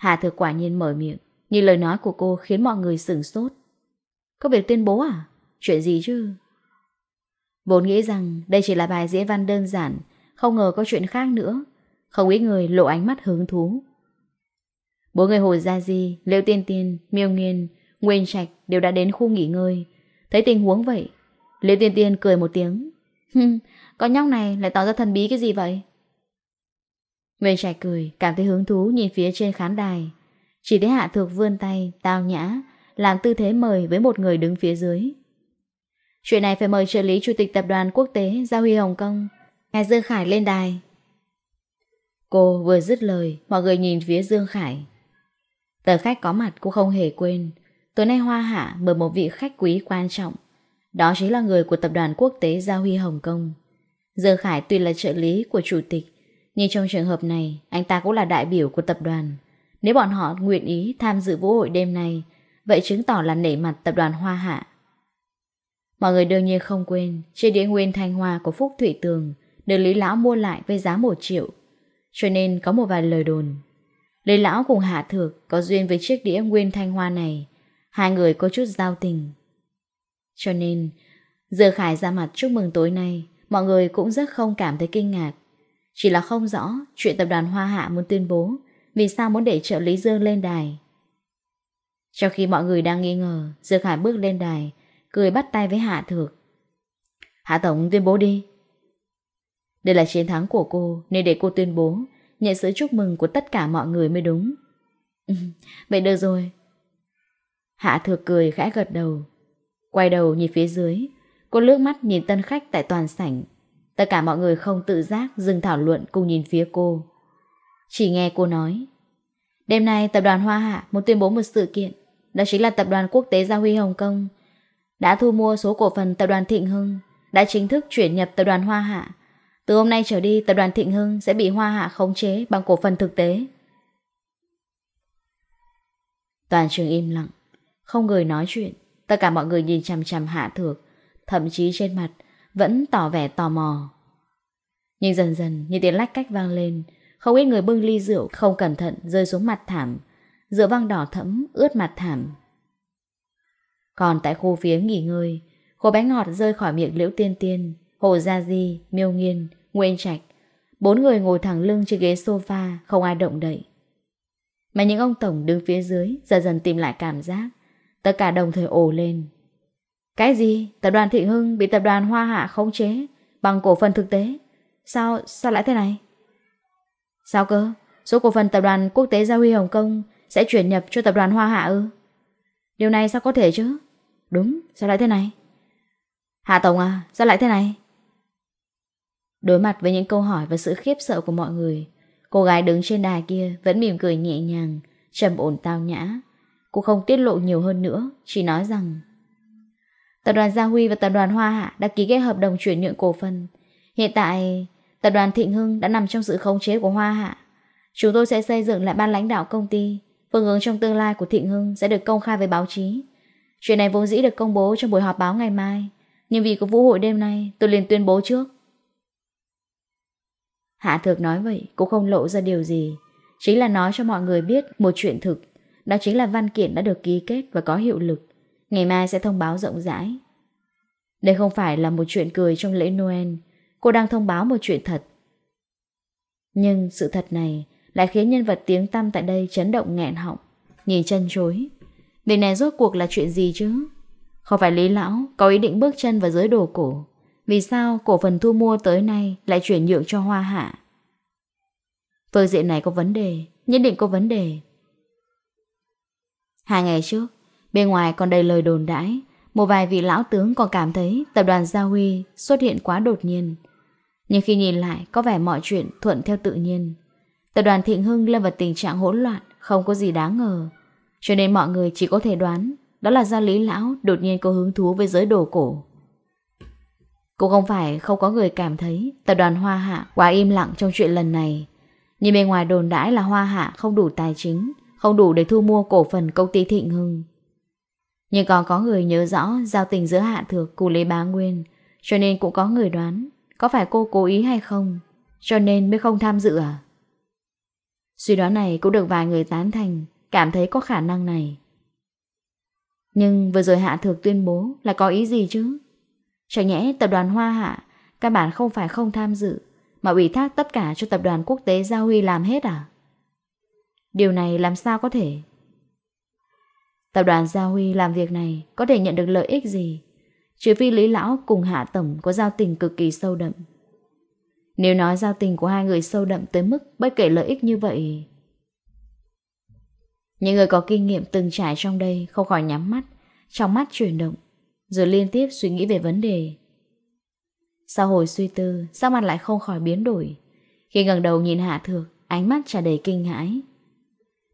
Hà thừa quả nhiên mở miệng, như lời nói của cô khiến mọi người sửng sốt. Có việc tuyên bố à? Chuyện gì chứ? Vốn nghĩ rằng đây chỉ là bài diễn văn đơn giản, không ngờ có chuyện khác nữa. Không ít người lộ ánh mắt hứng thú. Bốn người hồi ra gì? Liêu Tiên Tiên, Miêu Nghiên, Nguyên Trạch đều đã đến khu nghỉ ngơi. Thấy tình huống vậy, Liêu Tiên Tiên cười một tiếng. Hừm, con nhóc này lại tỏ ra thần bí cái gì vậy? Nguyên Trạch cười, cảm thấy hứng thú nhìn phía trên khán đài. Chỉ thấy Hạ Thược vươn tay, tao nhã, làm tư thế mời với một người đứng phía dưới. Chuyện này phải mời trợ lý Chủ tịch Tập đoàn Quốc tế Giao Huy Hồng Kông, ngài Dương Khải lên đài. Cô vừa dứt lời, mọi người nhìn phía Dương Khải. Tờ khách có mặt cũng không hề quên. Tối nay Hoa Hạ mời một vị khách quý quan trọng. Đó chính là người của Tập đoàn Quốc tế Giao Huy Hồng Kông. Dương Khải tuy là trợ lý của Chủ tịch, nhưng trong trường hợp này, anh ta cũng là đại biểu của tập đoàn. Nếu bọn họ nguyện ý tham dự vũ hội đêm nay, vậy chứng tỏ là nể mặt tập đoàn Hoa Hạ. Mọi người đương nhiên không quên, chiếc đĩa nguyên thanh hoa của Phúc Thủy Tường được Lý Lão mua lại với giá 1 triệu. Cho nên có một vài lời đồn. Lý Lão cùng Hạ Thược có duyên với chiếc đĩa nguyên thanh hoa này. Hai người có chút giao tình. Cho nên, giờ Khải ra mặt chúc mừng tối nay, mọi người cũng rất không cảm thấy kinh ngạc. Chỉ là không rõ chuyện tập đoàn Hoa Hạ muốn tuyên bố vì sao muốn để trợ lý Dương lên đài. Trong khi mọi người đang nghi ngờ, Dương Hải bước lên đài, cười bắt tay với Hạ Thược. Hạ Tổng tuyên bố đi. Đây là chiến thắng của cô nên để cô tuyên bố, nhận sự chúc mừng của tất cả mọi người mới đúng. Vậy được rồi. Hạ Thược cười khẽ gật đầu. Quay đầu nhìn phía dưới, cô lướt mắt nhìn tân khách tại toàn sảnh Tất cả mọi người không tự giác dừng thảo luận cùng nhìn phía cô. Chỉ nghe cô nói. Đêm nay tập đoàn Hoa Hạ muốn tuyên bố một sự kiện. Đó chính là tập đoàn quốc tế Gia Huy Hồng Kông. Đã thu mua số cổ phần tập đoàn Thịnh Hưng. Đã chính thức chuyển nhập tập đoàn Hoa Hạ. Từ hôm nay trở đi, tập đoàn Thịnh Hưng sẽ bị Hoa Hạ khống chế bằng cổ phần thực tế. Toàn trường im lặng. Không người nói chuyện. Tất cả mọi người nhìn chằm chằm Hạ Thược. Thậm chí trên mặt vẫn tỏ vẻ tò mò. Nhưng dần dần như tiếng lách cách vang lên, không ít người bưng ly rượu không cẩn thận rơi xuống mặt thảm, rượu vang đỏ thẫm ướt mặt thảm. Còn tại khu phía nghỉ ngơi, khô bé ngọt rơi khỏi miệng Liễu Tiên Tiên, Hồ Gia Di, Miêu Nghiên, Nguyên Trạch. Bốn người ngồi thẳng lưng trên ghế sofa, không ai động đậy. Mà những ông tổng đứng phía dưới dần dần tìm lại cảm giác, tất cả đồng thời ồ lên. Cái gì? Tập đoàn Thịnh Hưng bị tập đoàn Hoa Hạ khống chế bằng cổ phần thực tế. Sao, sao lại thế này? Sao cơ? Số cổ phần tập đoàn quốc tế Gia Huy Hồng Kông sẽ chuyển nhập cho tập đoàn Hoa Hạ ư? Điều này sao có thể chứ? Đúng, sao lại thế này? Hạ Tổng à, sao lại thế này? Đối mặt với những câu hỏi và sự khiếp sợ của mọi người, cô gái đứng trên đài kia vẫn mỉm cười nhẹ nhàng, trầm ổn tao nhã. Cô không tiết lộ nhiều hơn nữa, chỉ nói rằng Tập đoàn Gia Huy và tập đoàn Hoa Hạ đã ký kết hợp đồng chuyển nhượng cổ phần. Hiện tại, tập đoàn Thịnh Hưng đã nằm trong sự khống chế của Hoa Hạ. Chúng tôi sẽ xây dựng lại ban lãnh đạo công ty. Phương hướng trong tương lai của Thịnh Hưng sẽ được công khai với báo chí. Chuyện này vốn dĩ được công bố trong buổi họp báo ngày mai. Nhưng vì có vũ hội đêm nay, tôi liền tuyên bố trước. Hạ Thược nói vậy cũng không lộ ra điều gì. Chính là nói cho mọi người biết một chuyện thực. Đó chính là văn kiện đã được ký kết và có hiệu lực. Ngày mai sẽ thông báo rộng rãi. Đây không phải là một chuyện cười trong lễ Noel. Cô đang thông báo một chuyện thật. Nhưng sự thật này lại khiến nhân vật tiếng tăm tại đây chấn động nghẹn họng, nhìn chân chối. Điều này rốt cuộc là chuyện gì chứ? Không phải Lý Lão có ý định bước chân vào giới đồ cổ. Vì sao cổ phần thu mua tới nay lại chuyển nhượng cho Hoa Hạ? Phương diện này có vấn đề, nhất định có vấn đề. Hai ngày trước, Bên ngoài còn đầy lời đồn đãi, một vài vị lão tướng còn cảm thấy tập đoàn Gia Huy xuất hiện quá đột nhiên. Nhưng khi nhìn lại, có vẻ mọi chuyện thuận theo tự nhiên. Tập đoàn Thịnh Hưng lâm vào tình trạng hỗn loạn, không có gì đáng ngờ. Cho nên mọi người chỉ có thể đoán, đó là Gia Lý Lão đột nhiên có hứng thú với giới đồ cổ. Cũng không phải không có người cảm thấy tập đoàn Hoa Hạ quá im lặng trong chuyện lần này. Nhưng bên ngoài đồn đãi là Hoa Hạ không đủ tài chính, không đủ để thu mua cổ phần công ty Thịnh Hưng. Nhưng còn có người nhớ rõ giao tình giữa Hạ Thược cùng Lý Bá Nguyên, cho nên cũng có người đoán có phải cô cố ý hay không, cho nên mới không tham dự à? Suy đoán này cũng được vài người tán thành, cảm thấy có khả năng này. Nhưng vừa rồi Hạ Thược tuyên bố là có ý gì chứ? Chẳng nhẽ tập đoàn Hoa Hạ, các bạn không phải không tham dự, mà ủy thác tất cả cho tập đoàn quốc tế Giao Huy làm hết à? Điều này làm sao có thể? Tập đoàn Gia Huy làm việc này có thể nhận được lợi ích gì? Trừ phi Lý Lão cùng Hạ Tổng có giao tình cực kỳ sâu đậm. Nếu nói giao tình của hai người sâu đậm tới mức bất kể lợi ích như vậy... Những người có kinh nghiệm từng trải trong đây không khỏi nhắm mắt, trong mắt chuyển động, rồi liên tiếp suy nghĩ về vấn đề. Sau hồi suy tư, sắc mặt lại không khỏi biến đổi. Khi ngẩng đầu nhìn Hạ Thược, ánh mắt tràn đầy kinh hãi.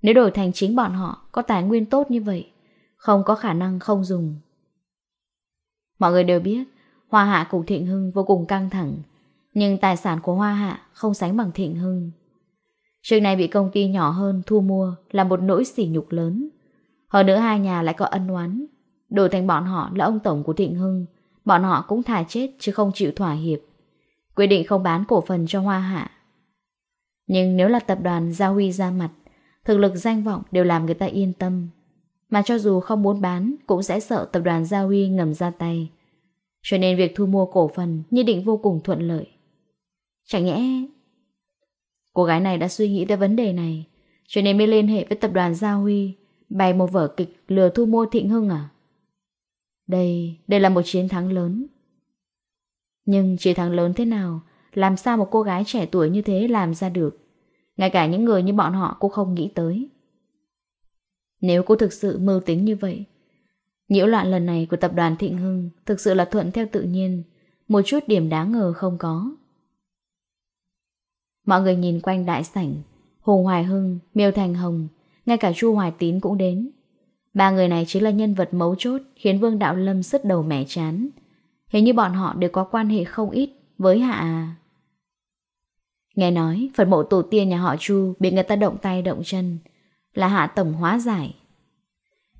Nếu đổi thành chính bọn họ có tài nguyên tốt như vậy, không có khả năng không dùng. Mọi người đều biết, Hoa Hạ cùng Thịnh Hưng vô cùng căng thẳng, nhưng tài sản của Hoa Hạ không sánh bằng Thịnh Hưng. Trường này bị công ty nhỏ hơn thu mua là một nỗi sỉ nhục lớn. Hơn nữa hai nhà lại có ân oán. Đổi thành bọn họ là ông tổng của Thịnh Hưng, bọn họ cũng thà chết chứ không chịu thỏa hiệp. Quyết định không bán cổ phần cho Hoa Hạ. Nhưng nếu là tập đoàn Gia Huy ra mặt, Thực lực danh vọng đều làm người ta yên tâm. Mà cho dù không muốn bán Cũng sẽ sợ tập đoàn Gia Huy ngầm ra tay. Cho nên việc thu mua cổ phần Như định vô cùng thuận lợi. Chẳng nhẽ Cô gái này đã suy nghĩ tới vấn đề này Cho nên mới liên hệ với tập đoàn Gia Huy Bày một vở kịch lừa thu mua Thịnh Hưng à? Đây, đây là một chiến thắng lớn. Nhưng chiến thắng lớn thế nào Làm sao một cô gái trẻ tuổi như thế làm ra được? Ngay cả những người như bọn họ cô không nghĩ tới. Nếu cô thực sự mưu tính như vậy Nhiễu loạn lần này của tập đoàn Thịnh Hưng Thực sự là thuận theo tự nhiên Một chút điểm đáng ngờ không có. Mọi người nhìn quanh đại sảnh Hùng Hoài Hưng, Miêu Thành Hồng Ngay cả Chu Hoài Tín cũng đến. Ba người này chính là nhân vật mấu chốt Khiến Vương Đạo Lâm sứt đầu mẻ chán. Hình như bọn họ đều có quan hệ không ít Với Hạ à Nghe nói, phần mộ tổ tiên nhà họ Chu bị người ta động tay động chân, là Hạ Tổng hóa giải.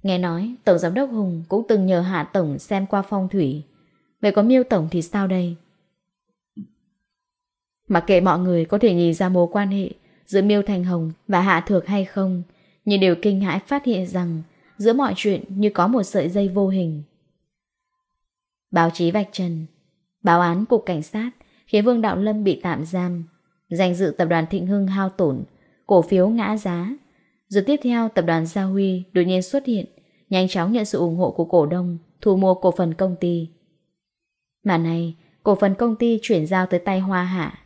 Nghe nói, Tổng Giám đốc Hùng cũng từng nhờ Hạ Tổng xem qua phong thủy. Vậy có miêu Tổng thì sao đây? Mặc kệ mọi người có thể nhìn ra mối quan hệ giữa Miêu Thành Hồng và Hạ Thược hay không, nhưng đều kinh hãi phát hiện rằng giữa mọi chuyện như có một sợi dây vô hình. Báo chí vạch trần, báo án cục cảnh sát khiến Vương Đạo Lâm bị tạm giam Danh dự tập đoàn Thịnh Hưng hao tổn, cổ phiếu ngã giá. Rồi tiếp theo tập đoàn Gia Huy đột nhiên xuất hiện, nhanh chóng nhận sự ủng hộ của cổ đông, thu mua cổ phần công ty. Mà này, cổ phần công ty chuyển giao tới tay Hoa Hạ.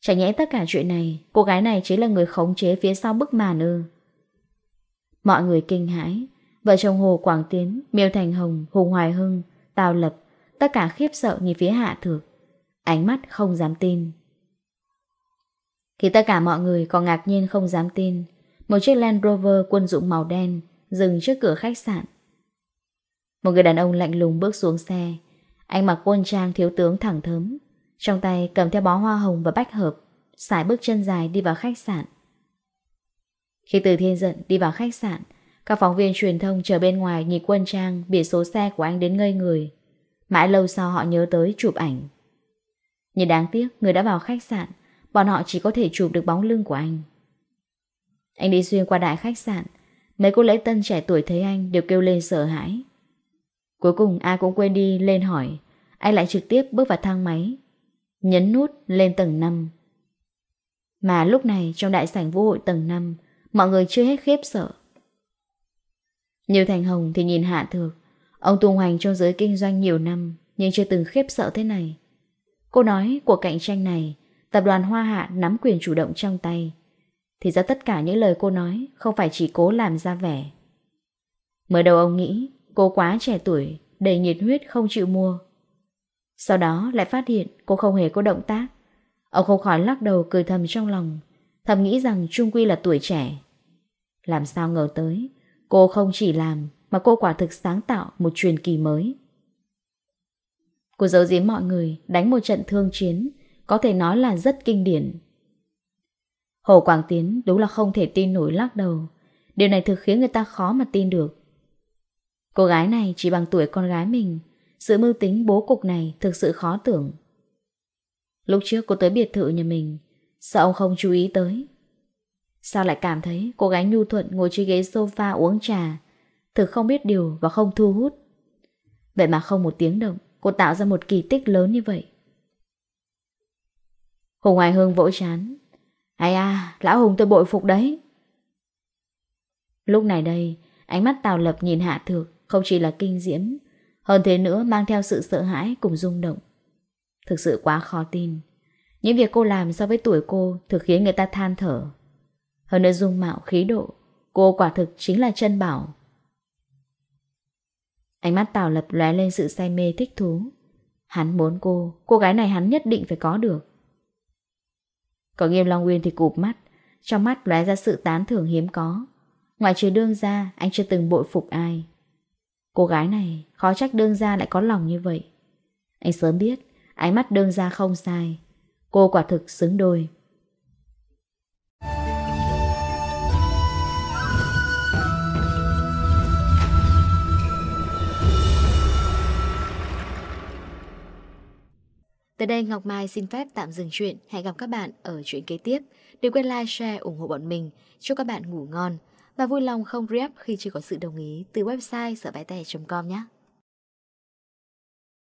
Chả nhẽ tất cả chuyện này, cô gái này chính là người khống chế phía sau bức màn ư. Mọi người kinh hãi, vợ chồng Hồ Quảng Tiến, Miêu Thành Hồng, Hùng Hoài Hưng, Tào Lập, tất cả khiếp sợ nhìn phía Hạ Thược. Ánh mắt không dám tin khi tất cả mọi người còn ngạc nhiên không dám tin, Một chiếc Land Rover quân dụng màu đen Dừng trước cửa khách sạn. Một người đàn ông lạnh lùng bước xuống xe. Anh mặc quân trang thiếu tướng thẳng thớm. Trong tay cầm theo bó hoa hồng và bách hợp, Xài bước chân dài đi vào khách sạn. Khi từ thiên giận đi vào khách sạn, Các phóng viên truyền thông chờ bên ngoài nhìn quân trang Biển số xe của anh đến ngây người. Mãi lâu sau họ nhớ tới chụp ảnh. Nhưng đáng tiếc, người đã vào khách sạn. Bọn họ chỉ có thể chụp được bóng lưng của anh. Anh đi xuyên qua đại khách sạn. Mấy cô lễ tân trẻ tuổi thấy anh Đều kêu lên sợ hãi. Cuối cùng ai cũng quên đi lên hỏi. Anh lại trực tiếp bước vào thang máy, Nhấn nút lên tầng 5 Mà lúc này trong đại sảnh vũ hội tầng 5 Mọi người chưa hết khiếp sợ. Nhiều thành hồng thì nhìn hạ thược. Ông tung hoành trong giới kinh doanh nhiều năm, Nhưng chưa từng khiếp sợ thế này. Cô nói, cuộc cạnh tranh này Tập đoàn Hoa Hạ nắm quyền chủ động trong tay. Thì ra tất cả những lời cô nói không phải chỉ cố làm ra vẻ. Mới đầu ông nghĩ cô quá trẻ tuổi, đầy nhiệt huyết không chịu mua. Sau đó lại phát hiện cô không hề có động tác. Ông không khỏi lắc đầu cười thầm trong lòng, thầm nghĩ rằng Trung Quy là tuổi trẻ. Làm sao ngờ tới, cô không chỉ làm mà cô quả thực sáng tạo một truyền kỳ mới. Cô giấu giếm mọi người, đánh một trận thương chiến, có thể nói là rất kinh điển. Hồ Quảng Tiến đúng là không thể tin nổi lắc đầu, điều này thực khiến người ta khó mà tin được. Cô gái này chỉ bằng tuổi con gái mình, sự mưu tính bố cục này thực sự khó tưởng. Lúc trước cô tới biệt thự nhà mình, sao ông không chú ý tới? Sao lại cảm thấy cô gái nhu thuận ngồi trên ghế sofa uống trà, thực không biết điều và không thu hút? Vậy mà không một tiếng động, cô tạo ra một kỳ tích lớn như vậy hùng Hoài Hương vỗ chán. Hay à, lão Hùng tôi bội phục đấy. Lúc này đây, ánh mắt Tào Lập nhìn Hạ Thược không chỉ là kinh diễm, hơn thế nữa mang theo sự sợ hãi cùng rung động. Thực sự quá khó tin. Những việc cô làm so với tuổi cô thực khiến người ta than thở. Hơn nữa dung mạo khí độ, cô quả thực chính là chân bảo. Ánh mắt Tào Lập lóe lên sự say mê thích thú. Hắn muốn cô, cô gái này hắn nhất định phải có được. Còn Nghiêm Long Nguyên thì cụp mắt, trong mắt lóe ra sự tán thưởng hiếm có. Ngoài trừ đương ra, anh chưa từng bội phục ai. Cô gái này, khó trách đương ra lại có lòng như vậy. Anh sớm biết, ánh mắt đương ra không sai. Cô quả thực xứng đôi. Tới đây Ngọc Mai xin phép tạm dừng chuyện. Hẹn gặp các bạn ở chuyện kế tiếp. Đừng quên like, share, ủng hộ bọn mình. Chúc các bạn ngủ ngon. Và vui lòng không re khi chưa có sự đồng ý từ website sởbaite.com nhé.